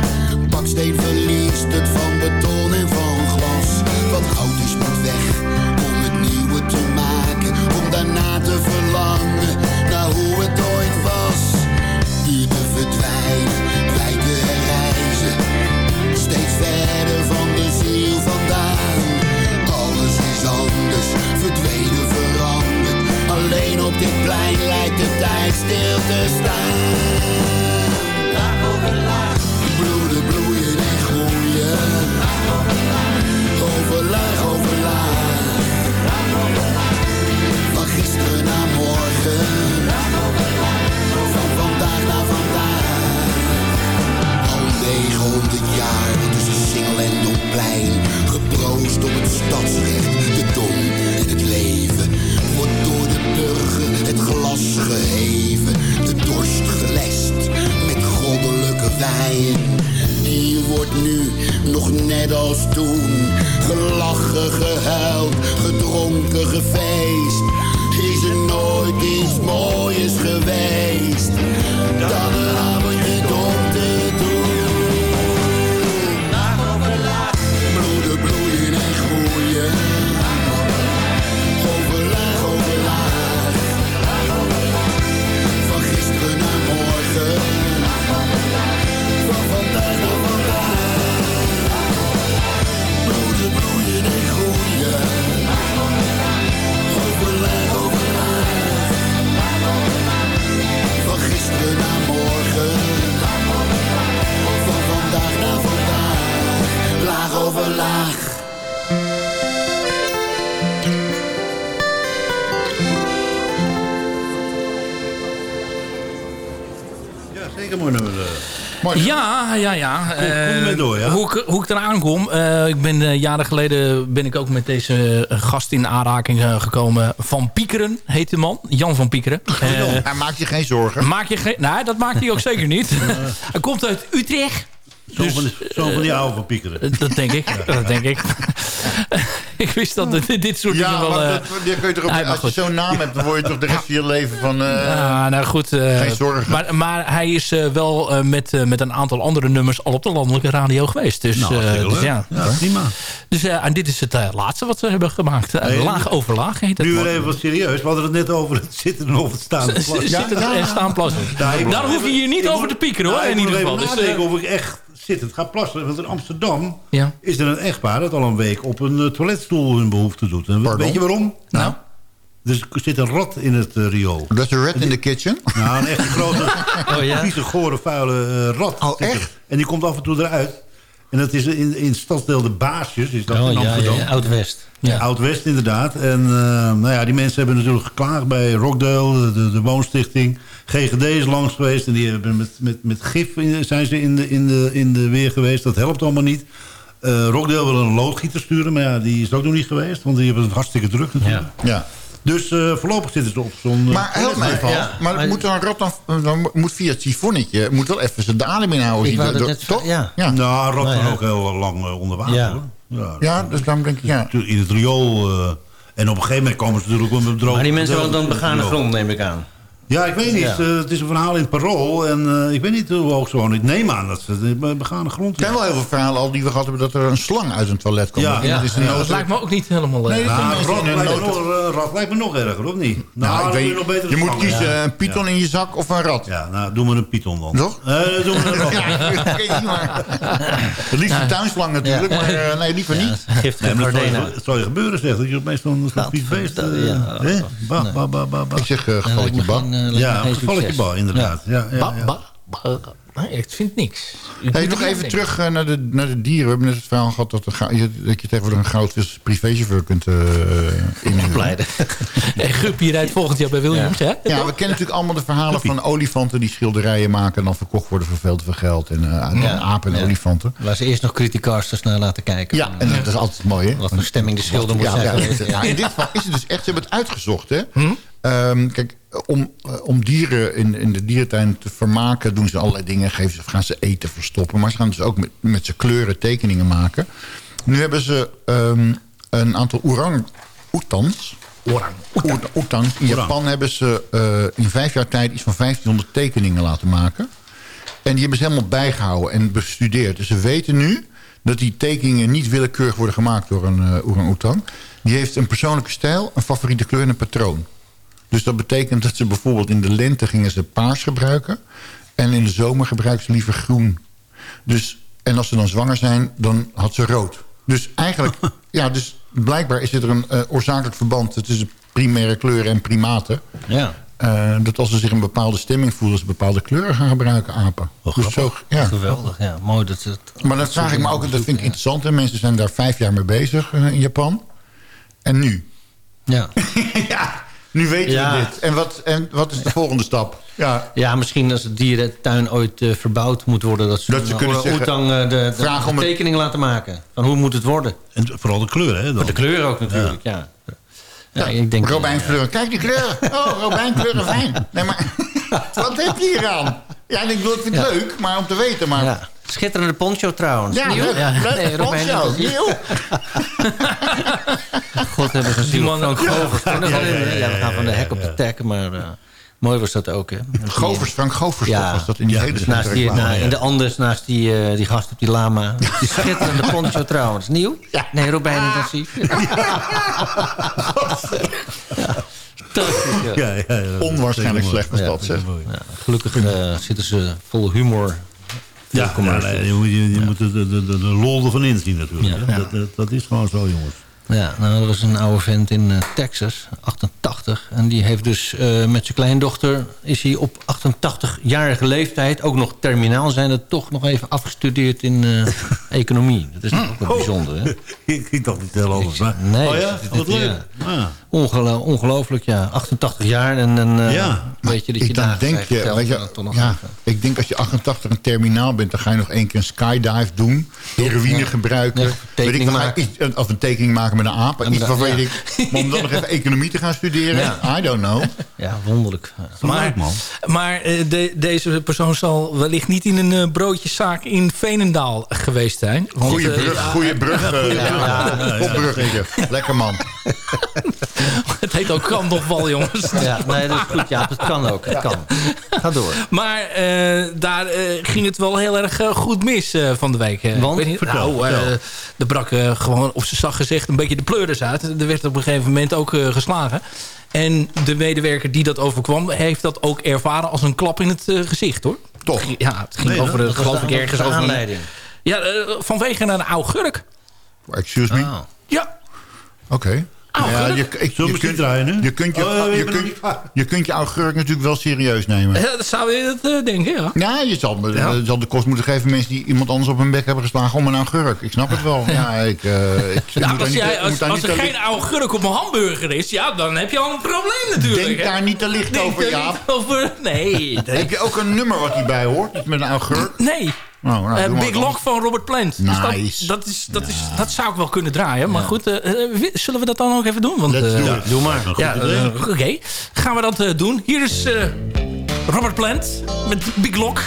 Baksteen verliest het van beton en van glas. Wat oud is moet weg om het nieuwe te maken. Om daarna te verlangen op dit plein lijkt de tijd stil te staan. Laag over laag. Ik, hoe ik eraan kom. eh, ik ben eh, jaren geleden ben ik ook met deze eh, gast in aanraking gekomen. Van Piekeren heet de man. Jan van Piekeren. Hij maakt je geen zorgen. maak je geen... Nee, dat maakt hij ook zeker niet. hij komt uit Utrecht. Zo van, die- zo van die eh, oude van Piekeren. Dat denk ik. Dat denk ik. ik wist dat dit, dit soort Ja, dingen wel... eh, nee, maar als je zo'n naam hebt, dan word je toch de rest van je leven van... eh, Ja, nou goed. eh, Geen zorgen. Maar, maar hij is wel met, met een aantal andere nummers al op de landelijke radio geweest. Dus, Nou, eh, dus ja. Ja, prima. Dus eh, en dit is het laatste wat we hebben gemaakt. Laag over laag heet het. Nu weer even wat serieus. We hadden het net over het zitten en over het staan. Z- Zitten en staan plassen. Ja, ik moet Daar hoef je hier niet ik over moet- te piekeren hoor, in ik ieder moet geval. even Dus, eh, nadenken of ik echt zittend ga plassen. Want in Amsterdam Ja. is er een echtpaar dat al een week op een eh, toiletstoel hun behoefte doet. En Pardon? weet je waarom? Nou? Dus er zit een rat in het eh, riool. Dat is een rat in the kitchen. Nou, een echt grote, Oh ja? vieze, gore, vuile eh, rat. Oh, er. echt? En die komt af en toe eruit. En dat is in, in het stadsdeel De Baasjes, is dat Oh in ja, Amsterdam. ja, Oud-West. Ja. Oud-West inderdaad. En eh, nou ja, die mensen hebben natuurlijk geklaagd bij Rockdale, de, de woonstichting. GGD is langs geweest en die hebben met, met, met gif in, zijn ze in de, in, de, in de weer geweest. Dat helpt allemaal niet. Eh Rockdale wil een loodgieter sturen, maar ja, die is ook nog niet geweest. Want die hebben het hartstikke druk natuurlijk. Ja. Dus eh, voorlopig zitten ze op zo'n... eh, Maar help mij. Ja, maar maar- moet een rat dan, dan moet via het sifonnetje moet wel even zijn de adem inhouden. Ik wou dat net- toch? ja. Ja. Nou, rat Nou ja. ook heel lang eh, onder water. Ja. hoor. Ja, Ja, dus daarom denk ik, ja. in het riool. eh, en op een gegeven moment komen ze natuurlijk met droog. Maar die mensen wonen dan begane grond, neem ik aan. Ja, ik weet niet. Ja. Eh, het is een verhaal in het parool. En eh, ik weet niet hoe hoog ze wonen. Ik neem aan dat ze de begane grond Ik ken wel heel veel verhalen al die we gehad hebben... dat er een slang uit een toilet komt. Ja. En dat is een Ja, dat lijkt me ook niet helemaal... eh, Nee, dat Nou, rat, een lijkt me nood- nog, rat lijkt me nog erger, of niet? Nou, ik dan weet, nog beter je moet kiezen Ja. een python in je zak of een rat. Ja, nou, doen we een python dan. Toch? Eh, doen we een rat. Ja, oké, niet maar. Het liefst een tuinslang natuurlijk, maar eh, nee, liever niet. Nee, maar dat, zou, je- dat zou je gebeuren, zeg. Dat je opeens zo'n zo'n vies beest... dat- ja. hè? Ba, ba, ba, ba, ba. Ik zeg uh, gevalletje ba. Ja, een gevalletje ba, inderdaad. Ja, ja, Ba, ja. ba, ba. Nee, ik vind niks. Ik Hey, moet nog even terug eh, naar, de, naar de dieren. We hebben net het verhaal gehad dat, je, dat je tegenwoordig een goudvis privéchauffeur kunt uh, inhuren. Nee, Guppy rijdt volgend jaar bij Williams, hè? Ja, we kennen natuurlijk allemaal de verhalen van olifanten... die schilderijen maken en dan verkocht worden voor veel te veel geld. En uh, Ja. apen en Ja. olifanten. Waar ze eerst nog criticasters naar laten kijken. Ja, en dat is altijd mooi, hè? Wat voor stemming de schilder moet ja, zijn ja, ja, in dit geval is het dus echt, ze hebben het uitgezocht. Hè? Ehm, kijk, om, eh, om dieren in, in de dierentuin te vermaken... doen ze allerlei dingen, geven ze, gaan ze eten verstoppen. Maar ze gaan dus ook met, met z'n kleuren tekeningen maken. Nu hebben ze ehm, een aantal orang-oetans... Orang-oetans. In Japan hebben ze eh, in vijf jaar tijd iets van 1500 tekeningen laten maken. En die hebben ze helemaal bijgehouden en bestudeerd. Dus ze weten nu dat die tekeningen niet willekeurig worden gemaakt door een uh, orang-oetan. Die heeft een persoonlijke stijl, een favoriete kleur en een patroon. Dus dat betekent dat ze bijvoorbeeld in de lente gingen ze paars gebruiken. En in de zomer gebruiken ze liever groen. Dus, en als ze dan zwanger zijn, dan had ze rood. Dus eigenlijk, ja, dus blijkbaar is er een uh, oorzakelijk verband tussen primaire kleuren en primaten. Ja. Uh, dat als ze zich een bepaalde stemming voelen... ze bepaalde kleuren gaan gebruiken, apen. Oh, dus zo, ja. Geweldig, ja. Mooi dat ze het... Maar dat vraag ik me ook, dat vind ik interessant. Hè? Mensen zijn daar vijf jaar mee bezig uh, in Japan. En nu? Ja. ja, nu weten Ja. we dit. En wat, en wat is de volgende stap? Ja, Ja, misschien als de dierentuin ooit eh, verbouwd moet worden... dat ze, Dat ze kunnen zeggen, uh, de, de, vraag de om het- tekening laten maken. Van hoe moet het worden? En vooral de kleuren, hè? Dan. De kleur ook natuurlijk, ja. Ja, ik denk, Robijnkleuren. Kijk die kleuren. Oh, robijnkleuren fijn. Nee, maar wat heb je hier aan? Ja, ik bedoel, ik vind het Ja. leuk, maar om te weten. Maar... Ja. Schitterende poncho trouwens. Ja, Nieuw? leuk. Nee, Robijn, poncho, nieuw. God hebben gezien. Die man- Ja. Govers. Ja, ja, ja, Ja, we gaan van de ja, hek op de tek, maar eh, mooi was dat ook. Hè? Govers, Frank Govers toch, was dat in die ja, hele dus naast die, ja. In de Anders, naast die, eh, die gast op die lama. Die schitterende poncho trouwens. Nieuw? Nee, Robijn intensief. Ja. Ja, ja, ja. Onwaarschijnlijk slecht was Ja, dat, zeg. Ja, gelukkig eh, zitten ze vol humor. Ja, ja, je moet, je, je moet de, de, de, de lol ervan inzien natuurlijk. Dat, dat, dat is gewoon zo, jongens. Ja, nou, er was een oude vent in eh, Texas, 88. En die heeft dus eh, met zijn kleindochter... is hij op 88-jarige leeftijd, ook nog terminaal zijn... er toch nog even afgestudeerd in eh, economie. Dat is toch ook wel bijzonder, hè? Ik, ik dacht niet heel anders. Maar, Nee, oh ja, wat leuk. ja. Ah. Ongelo- ongelooflijk, ja. 88 jaar en dan eh, Ja. weet je dat je ik dagen denk je, geteld weet je, dan toch nog ja, ik denk als je 88 een terminaal bent, dan ga je nog één keer een skydive doen, heroïne Ja. gebruiken, Ja, weet ik, dan iets- of een tekening maken met een aap, Ja, iets maar waarvan dat- je ja. denkt, maar om dan nog even economie te gaan studeren, I don't know. Ja, wonderlijk. Maar, maar eh, de- deze persoon zal wellicht niet in een eh, broodjeszaak in Veenendaal geweest zijn. Goeie eh, brug, ja, goeie brug, eh, ja. Lekker man. Het heet ook kandofwal, jongens. Ja, nee, dat is goed. Ja, dat kan ook. Dat kan. Ga door. Maar eh, daar eh, ging het wel heel erg eh, goed mis eh, van de week. eh. Want? Ik weet niet, Vertel, nou, eh, vertel. er brak gewoon, of ze zag gezegd, een beetje de pleuris uit. Er werd op een gegeven moment ook eh, geslagen. En de medewerker die dat overkwam... heeft dat ook ervaren als een klap in het eh, gezicht, hoor. Toch? Ja, het ging Nee, over, was geloof de- ik, ergens de over... een- aanleiding. ja, eh, vanwege een augurk. Excuse me? Ah. Ja, Oké. Augurk? Ja, je, ik, je, kunt, draaien, je kunt je, Oh, ik je, nog kunt, je kunt je augurk natuurlijk wel serieus nemen. Eh, dat zou je dat eh, denken, ja. Ja, je zal, Ja. je zal de kost moeten geven mensen die iemand anders op hun bek hebben geslagen om een augurk. Ik snap het wel. Ja, ik, eh, ik, Nou, moet als, jij, als, moet als er geen augurk op een hamburger is... ja, dan heb je al een probleem natuurlijk. Denk hè. daar niet te licht Denk over, er Jaap. over... Nee. Heb je ook een nummer wat hierbij hoort? Met een augurk? Nee. Nou, nou, Eh, Big. Lock van Robert Plant. Dus dat, dat, is, dat, is, dat zou ik wel kunnen draaien. Maar goed, eh, eh, zullen we dat dan ook even doen? Want, Let's do it. Doe maar. ja, Oké, gaan we dat doen. Hier is Robert Plant met Big Lock.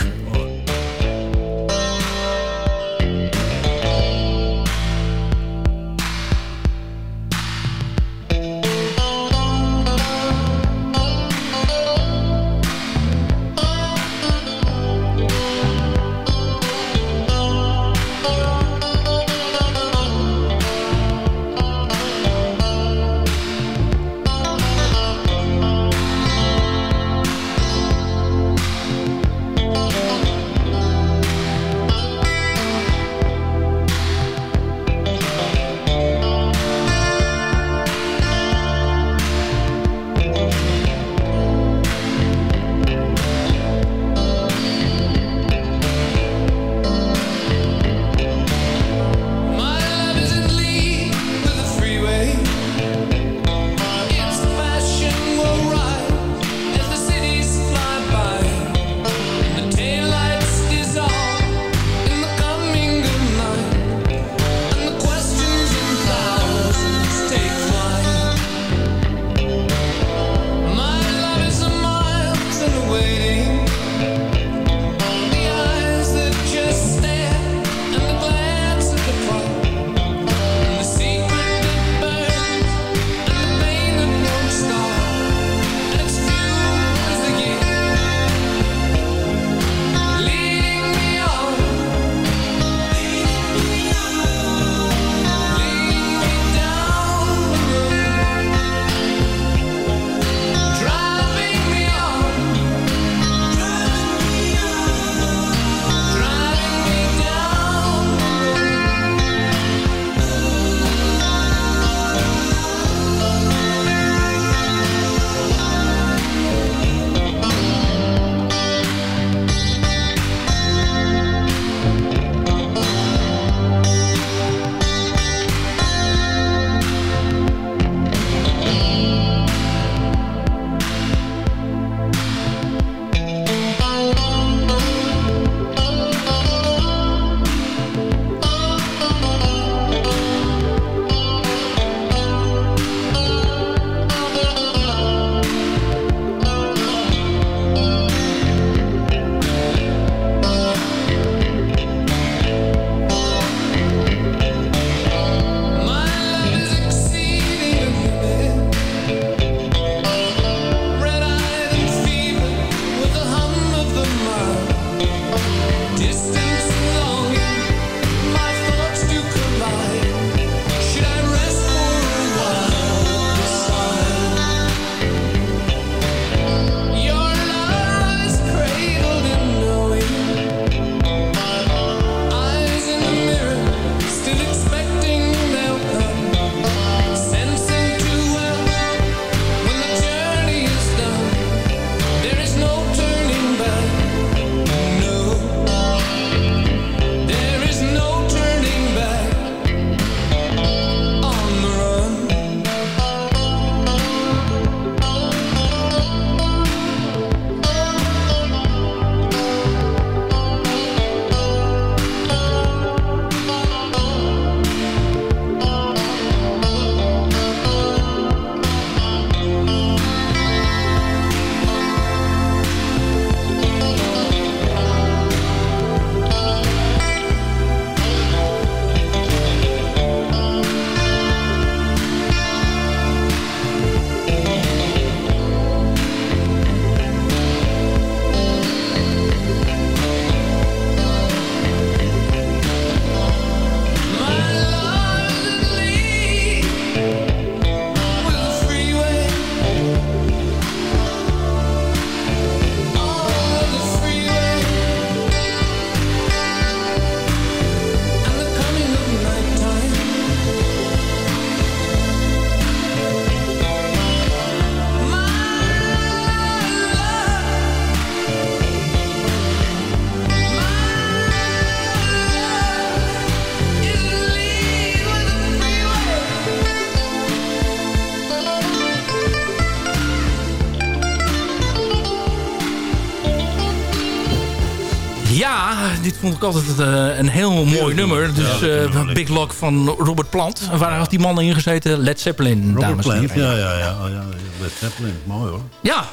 Altijd eh, een heel mooi nummer. Dus eh, Big Lock van Robert Plant. En waar had die man in gezeten? Led Zeppelin, Robert dames en Plant, heren. ja, ja, ja. Oh, ja Led Zeppelin, mooi hoor. Ja,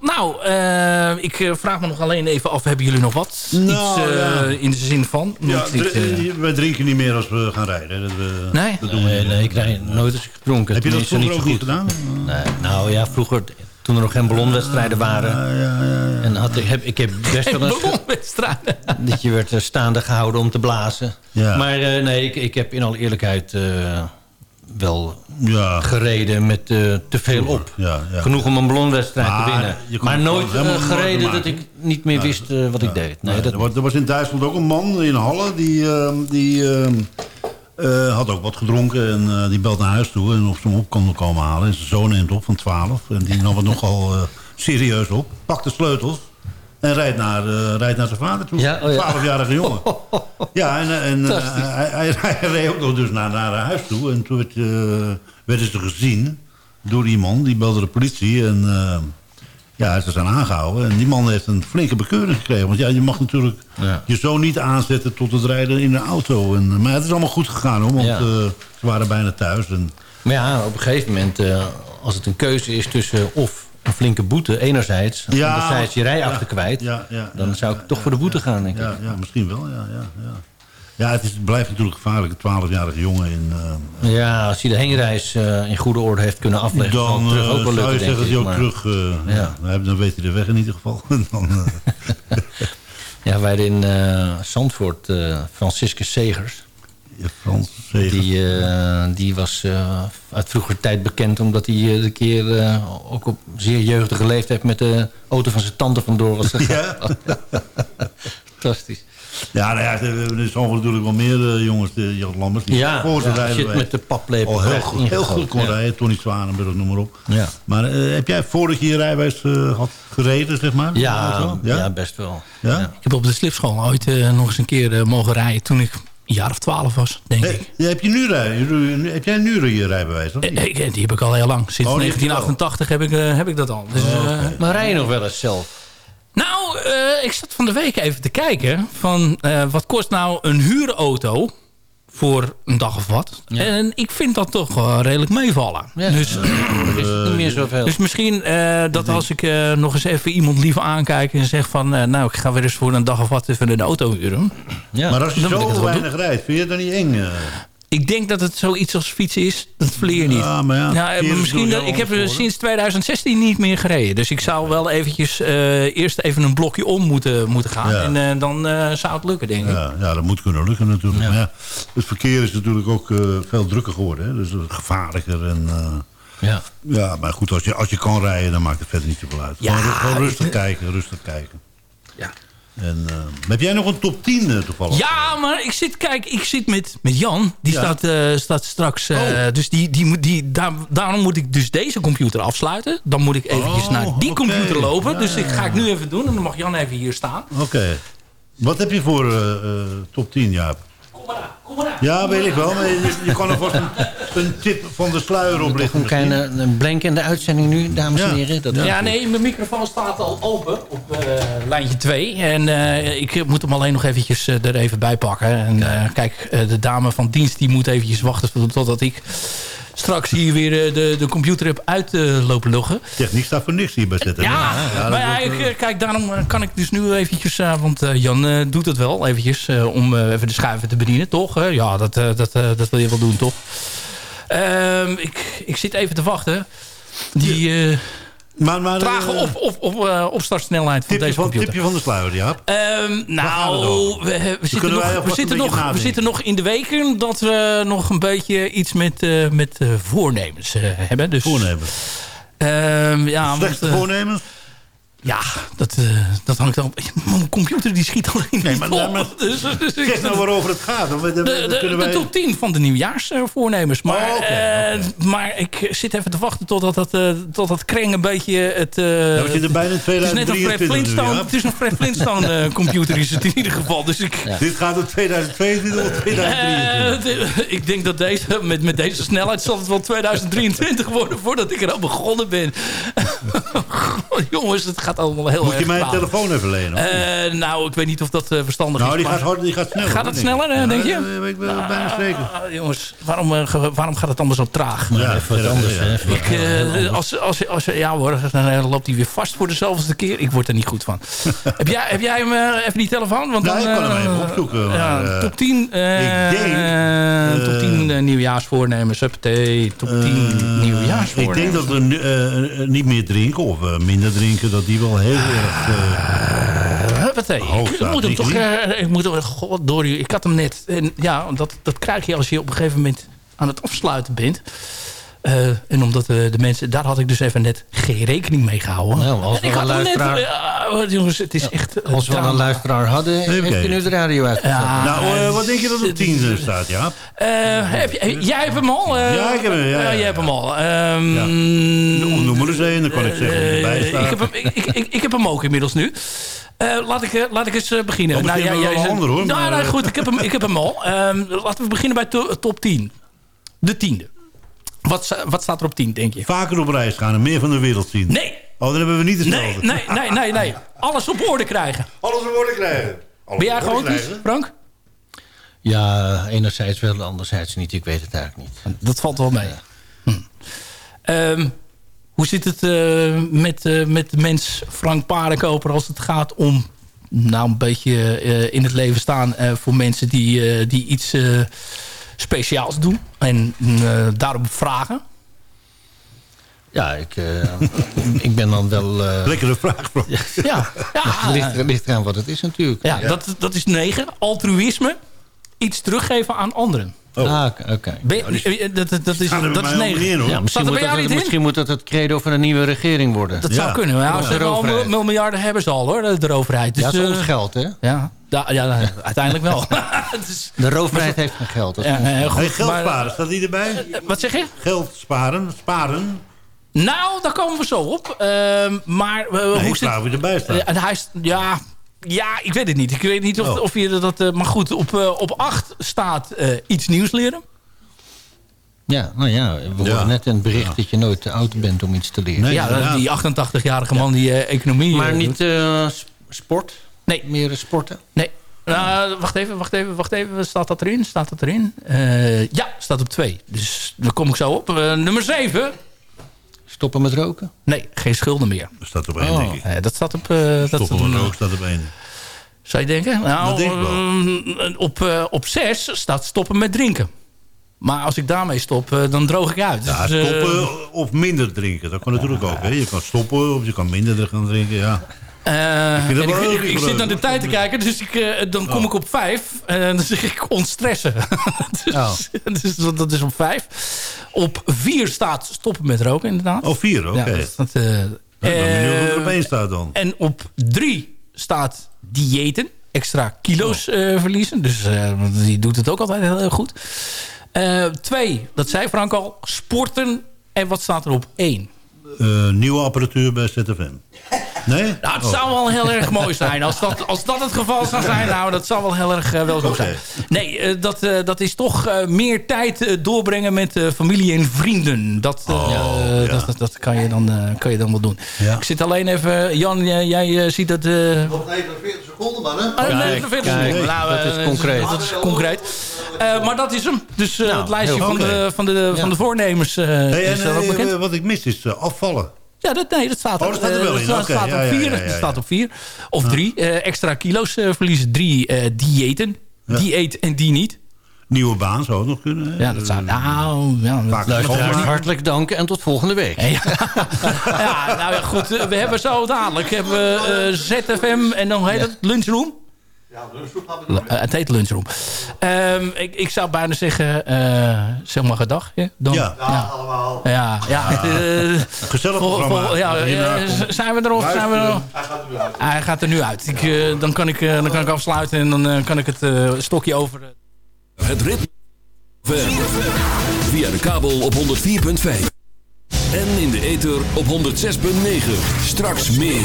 nou, eh, ik vraag me nog alleen even af. Hebben jullie nog wat? Nou, Iets eh, ja. in de zin van? Ja, wij drinken niet meer als we gaan rijden. Dat, we, Nee? Dat doen we Nee, niet. nee, ik rijd nooit als ik gedronken. Heb je dat vroeger ook zo niet goed. gedaan? Nee, nou ja, vroeger, toen er nog geen ballonwedstrijden waren. En had ik, heb, ik heb best wel eens... ballonwedstrijden. Dat je werd eh, staande gehouden om te blazen. Ja. Maar eh, nee, ik, ik heb in alle eerlijkheid eh, wel Ja. gereden met eh, te veel op. Ja, ja. Genoeg om een ballonwedstrijd Maar te winnen. Maar nooit gereden dat ik niet meer wist wat ik deed. Nee, Nee, dat, er, was, in Duitsland ook een man in Halle. Die, eh, die eh, had ook wat gedronken. En eh, die belt naar huis toe. En of ze hem op kon komen halen. En zijn zoon neemt op van 12. En die nam het nogal eh, serieus op. Pakt de sleutels. En rijdt naar, rijdt naar zijn vader toe. Ja, oh ja. 12-jarige jongen. Ja, en, en hij, hij, hij reed ook nog dus naar, naar huis toe. En toen werd, werden ze gezien door iemand. Die belde de politie. En ja, ze zijn aangehouden. En die man heeft een flinke bekeuring gekregen. Want ja, je mag natuurlijk Ja. je zo niet aanzetten tot het rijden in een auto. En, maar het is allemaal goed gegaan hoor. Want Ja. eh, ze waren bijna thuis. En, Maar ja, op een gegeven moment, eh, als het een keuze is tussen of een flinke boete enerzijds... en Ja, anderzijds je rijachter ja, kwijt... ja, ja, dan zou ik toch voor de boete gaan, denk ik. ja, ja, misschien wel. Ja, ja, ja. Ja het, is, het blijft natuurlijk gevaarlijk. Een 12-jarige jongen in... eh, Ja, als hij de heenreis eh, in goede orde heeft kunnen afleggen... dan het terug eh, ook wel zou lukken, je denk zeggen dat hij ook maar- terug... eh, Ja. ja. dan, weet hij de weg in ieder geval. dan, Ja, wij in Zandvoort, Franciscus Segers... ja, Frans Zegers. Die, die was uit vroeger tijd bekend... omdat hij de keer ook op zeer jeugdige leeftijd... met de auto van zijn tante vandoor was gegaan. Fantastisch. Ja, nou ja, we hebben in Zandvoort natuurlijk wel meer eh, jongens, de Jan Lammers. Die Ja, voor ze ja, rijden zit wij met de paplepel al heel goed, heel goed kon ja. rijden. Tony Zwanenburg, noem maar op. Ja. Maar eh, heb jij je je rijbewijs eh, had gereden, zeg maar? Ja, Auto? ja? best wel. Ja? Ik heb op de slipschool ooit eh, nog eens een keer eh, mogen rijden toen ik een jaar of twaalf was, denk ik. Ja, heb, je nu rij, heb jij nu je rijbewijs? Of niet? Eh, ik- Die heb ik al heel lang. Sinds Oh, die heb je 1988 heb ik, eh, heb ik dat al. Dus, eh, Maar rij je nog wel eens zelf? Nou, eh, ik zat van de week even te kijken van eh, wat kost nou een huurauto voor een dag of wat. En ik vind dat toch wel redelijk meevallen. Ja. Dus, is het niet meer zoveel. dus misschien eh, dat als ik eh, nog eens even iemand liever aankijk en zeg van... eh, nou, ik ga weer eens voor een dag of wat even een auto huren. Ja. Maar als je zo weinig rijdt, vind je dat niet eng? Ik denk dat het zoiets als fietsen is. Dat verleer je niet. Ja, maar ja, Nou, misschien dat, ik heb er sinds 2016 niet meer gereden. Dus ik zou wel eventjes eh, eerst even een blokje om moeten, moeten gaan. Ja. En eh, dan eh, zou het lukken, denk ik. Ja, ja, dat moet kunnen lukken natuurlijk. Maar ja, het verkeer is natuurlijk ook veel drukker geworden. Hè? Dus gevaarlijker. En, Ja. ja, maar goed, als je, als je kan rijden, dan maakt het verder niet zoveel uit. Ja, gewoon, rustig kijken, rustig kijken. Ja. En, eh, heb jij nog een top 10 eh, toevallig? Ja, maar ik zit, kijk, ik zit met, met Jan. Die Ja. staat, eh, staat straks. Oh. Dus die, die, die, daar, daarom moet ik dus deze computer afsluiten. Dan moet ik eventjes Oh, naar die computer lopen. Ja, dus ik ja, ga ik ja. nu even doen. En dan mag Jan even hier staan. Oké. Wat heb je voor top 10, Jaap? Ja, weet ik wel. Maar je, je kan alvast een, een tip van de sluier Toch oplichten. een kleine een blank in de uitzending nu, dames en Ja. heren. Dat Ja, nee, mijn microfoon staat al open op eh, lijntje 2. En eh, ik moet hem alleen nog eventjes eh, er even bij pakken. En eh, kijk, de dame van dienst die moet eventjes wachten tot- totdat ik straks hier weer eh, de, de computer heb uitlopen loggen. Techniek staat voor niks hier bij zetten. Ja, maar ja, ik, eh, eh, kijk, daarom eh, kan ik dus nu eventjes... eh, want eh, Jan eh, doet het wel eventjes eh, om eh, even de schuiven te bedienen, toch? ja, dat, eh, dat, eh, dat wil je wel doen, toch? Ehm, ik, ik zit even te wachten. Die eh, maar, maar, trage eh, op, op, op, eh, opstartsnelheid van deze van, computer. tipje van de sluier, Jaap. Het nou, we, we zitten, nog, we, zitten nog, we nadenken. zitten nog in de weken dat we nog een beetje iets met, eh, met voornemens hebben. Dus, Voornemens. Ehm, ja, Slechte voornemens? Ja, dat, eh, dat hangt dan... Mijn computer die schiet alleen Nee, maar- maar- Dus- dus ik- Zeg nou waarover het gaat. Dan, dan, dan de, de, kunnen de wij... top 10 van de nieuwjaarsvoornemens. Maar, Oh, eh, maar ik zit even te wachten totdat dat, eh, totdat kreng een beetje het... Ja, we zitten bijna in het is net een Fred 2023 Flintstone, ja. het is een Fred Flintstone computer is het in ieder geval. Dus ik, Dit gaat om 2022 of 2023. eh, de- ik denk dat deze, met, met deze snelheid zal het wel 2023 worden voordat ik er al begonnen ben. Goh, jongens, het gaat allemaal heel Moet erg je mij een balen. telefoon even lenen? Eh, nou, ik weet niet of dat eh, verstandig nou, is. die maar- gaat, die gaat sneller. Gaat het sneller, eh, denk je? Ja, ik wel bijna zeker. Ah, jongens, waarom, waarom gaat het allemaal zo traag? Ja, even anders, hè. Even Ik, eh, als, als, als, ja hoor, dan loopt hij weer vast voor de zoveelste keer. Ik word er niet goed van. heb, jij, heb jij hem even die telefoon? Want Nou, dan, ik kan hem even opzoeken, ja, maar, top 10. eh, ik denk, eh, top eh, 10 eh, nieuwjaarsvoornemens. Huppatee, top 10 Eh, nieuwjaarsvoornemens. Ik denk dat we niet meer drinken of minder drinken, dat die wel heel erg... Hoog Ik moet hem toch... eh, ik moet. God, door Ik had hem net... En ja, dat, dat krijg je als je op een gegeven moment aan het afsluiten bent. Eh, en omdat eh, de mensen... Daar had ik dus even net geen rekening mee gehouden. Nou, als we ik een hem net... luisteraar- ja, jongens, het is echt... eh, Als we een luisteraar hadden, heeft Oké. je nu de radio uitgezet. Ja, nou, wat denk je dat op het- 10 staat, ja? Eh, heb je, jij hebt hem al? eh? Ja, ik heb hem, ja, ja, jij ja. hebt hem al. Ehm, Noem er eens één, dan kan ik zeggen ik, heb hem, ik, ik, ik, heb hem ook inmiddels nu. Eh, laat, ik, eh, laat ik eens eh, beginnen. Dan beginnen we wel zei- ander, hoor, Nou, maar, nou, goed, ik heb hem, ik heb hem al. Ehm, laten we beginnen bij to- top 10. De tiende. Wat, wat staat er op 10, denk je? Vaker op reis gaan en meer van de wereld zien. Nee, Oh, dan hebben we niet nee, hetzelfde. nee, nee, nee, nee. Alles op orde krijgen. Alles op orde krijgen. Alles Ben jij gewoon krijgen. Frank? Ja, enerzijds wel, anderzijds niet. Ik weet het eigenlijk niet. Dat valt wel mee. Hm. Ehm, hoe zit het eh, met, eh, met de mens Frank Paardenkoper als het gaat om nou een beetje eh, in het leven staan eh, voor mensen die, eh, die iets eh, speciaals doen en eh, daarop vragen? Ja, ik, eh, ik ben dan wel... eh, Lekkere vraag, Frank. Ja, ja, het ligt, er- ligt eraan wat het is natuurlijk. ja, Dat, dat is negen. Altruïsme. Iets teruggeven aan anderen. Ah, oké. Ben je- eh, dat, dat, dat is, dat is negen. Ja, misschien, Staat er moet dat, in? misschien moet dat het credo van een nieuwe regering worden. Dat Ja. zou kunnen. Maar ja, Ja. ze hebben al miljarden hebben ze al hoor, de, de overheid. Dus, ja, dat is ons geld, hè? Ja, ja, ja uiteindelijk wel. Is- De overheid heeft geen geld. Dat ja, eh, goed, Hey, geld maar- sparen, staat die erbij? eh, wat zeg je? Geld sparen, sparen. Nou, daar komen we zo op. Ehm, maar eh, Nee, hoe zit... wie erbij staat. Eh, en hij is, ja, ja, ik weet het niet. Ik weet niet of, Oh. of je dat... eh, maar goed, op, eh, op 8 staat eh, iets nieuws leren. Ja, nou ja, we Ja. net een bericht dat je nooit te oud bent om iets te leren. Nee, ja, die 88-jarige man die eh, economie... Maar eh, niet eh, sport? Nee. Meer sporten? Nee. Nou, wacht even, wacht even, wacht even. Staat dat erin? Staat dat erin? Eh, ja, staat op 2. Dus daar kom ik zo op. Eh, nummer 7. Stoppen met roken? Nee, geen schulden meer. Dat staat op één, Oh. denk ik. Eh, dat staat op... eh, dat Stoppen staat op- rook staat op één. Zou je denken? Nou, Dat denk ik wel. eh, op, eh, op 6 staat stoppen met drinken. Maar als ik daarmee stop, dan droog ik uit. Ja, Dus, eh, stoppen of minder drinken. Dat kan natuurlijk ook. Hè. Je kan stoppen of je kan minder gaan drinken. Ja. Eh, Ik ik, zit naar de tijd te kijken, dus ik, eh, dan kom Oh. ik op vijf. En dan zeg ik ontstressen. dus, dus dat- dat is op vijf. Op vier staat stoppen met roken, inderdaad. Oh, vier, oké. Ja, dat, dat, eh, Ik ben benieuwd wat er op één staat dan. En op drie staat diëten. Extra kilo's Oh. eh, verliezen. Dus eh, want die doet het ook altijd heel goed. Eh, twee, dat zei Frank al, sporten. En wat staat er op één? Eh, nieuwe apparatuur bij ZFM. Nee? Nou, het Oh. zou wel heel erg mooi zijn. Als dat, als dat het geval zou zijn, nou, dat zou wel heel erg eh, welkom Oké. zijn. Nee, eh, dat, eh, dat is toch eh, meer tijd eh, doorbrengen met eh, familie en vrienden. Dat, eh, Oh, ja. dat, dat, dat kan, je dan, eh, kan je dan wel doen. Ja. Ik zit alleen even... Jan, jij, jij, eh, ziet dat... eh, Nog 49 seconden, man. Hè? Ik kijk, goed. Nou, dat is eh, concreet. Dat is concreet. Eh, maar dat is hem. Dus eh, het lijstje van, de, van, de, van de voornemens eh, Hey, is en, er ook eh, bekend. wat ik mis is eh, afvallen. Ja, dat, nee, dat staat Oh, dat staat er wel dat in. staat, Oké, staat ja, op vier. ja, ja, Dat ja. staat op vier. Of drie. Eh, extra kilo's eh, verliezen. Drie eh, diëten. Ja. Die eet en die niet. Nieuwe baan zou het nog kunnen. hè? Ja, dat zou... Nou, ja. Hartelijk dank en tot volgende week. Ja, ja, nou ja, goed. We hebben zo dadelijk hebben we, eh, ZFM en dan heet het Lunchroom. Het heet Lunchroom. Ehm, ik, ik zou bijna zeggen, eh, zeg maar gedag. Ja, dan, Ja. ja. allemaal. Ja, ja. eh, Gezellig vol- programma. vol- ja, eh, zijn we erop? Zijn we erop? Hij gaat er nu uit. Hij gaat er nu uit. Ik, dan, kan ik, dan kan ik afsluiten en dan kan ik het eh, stokje over... Het ritme. Via de kabel op 104.5. En in de ether op 106.9. Straks meer.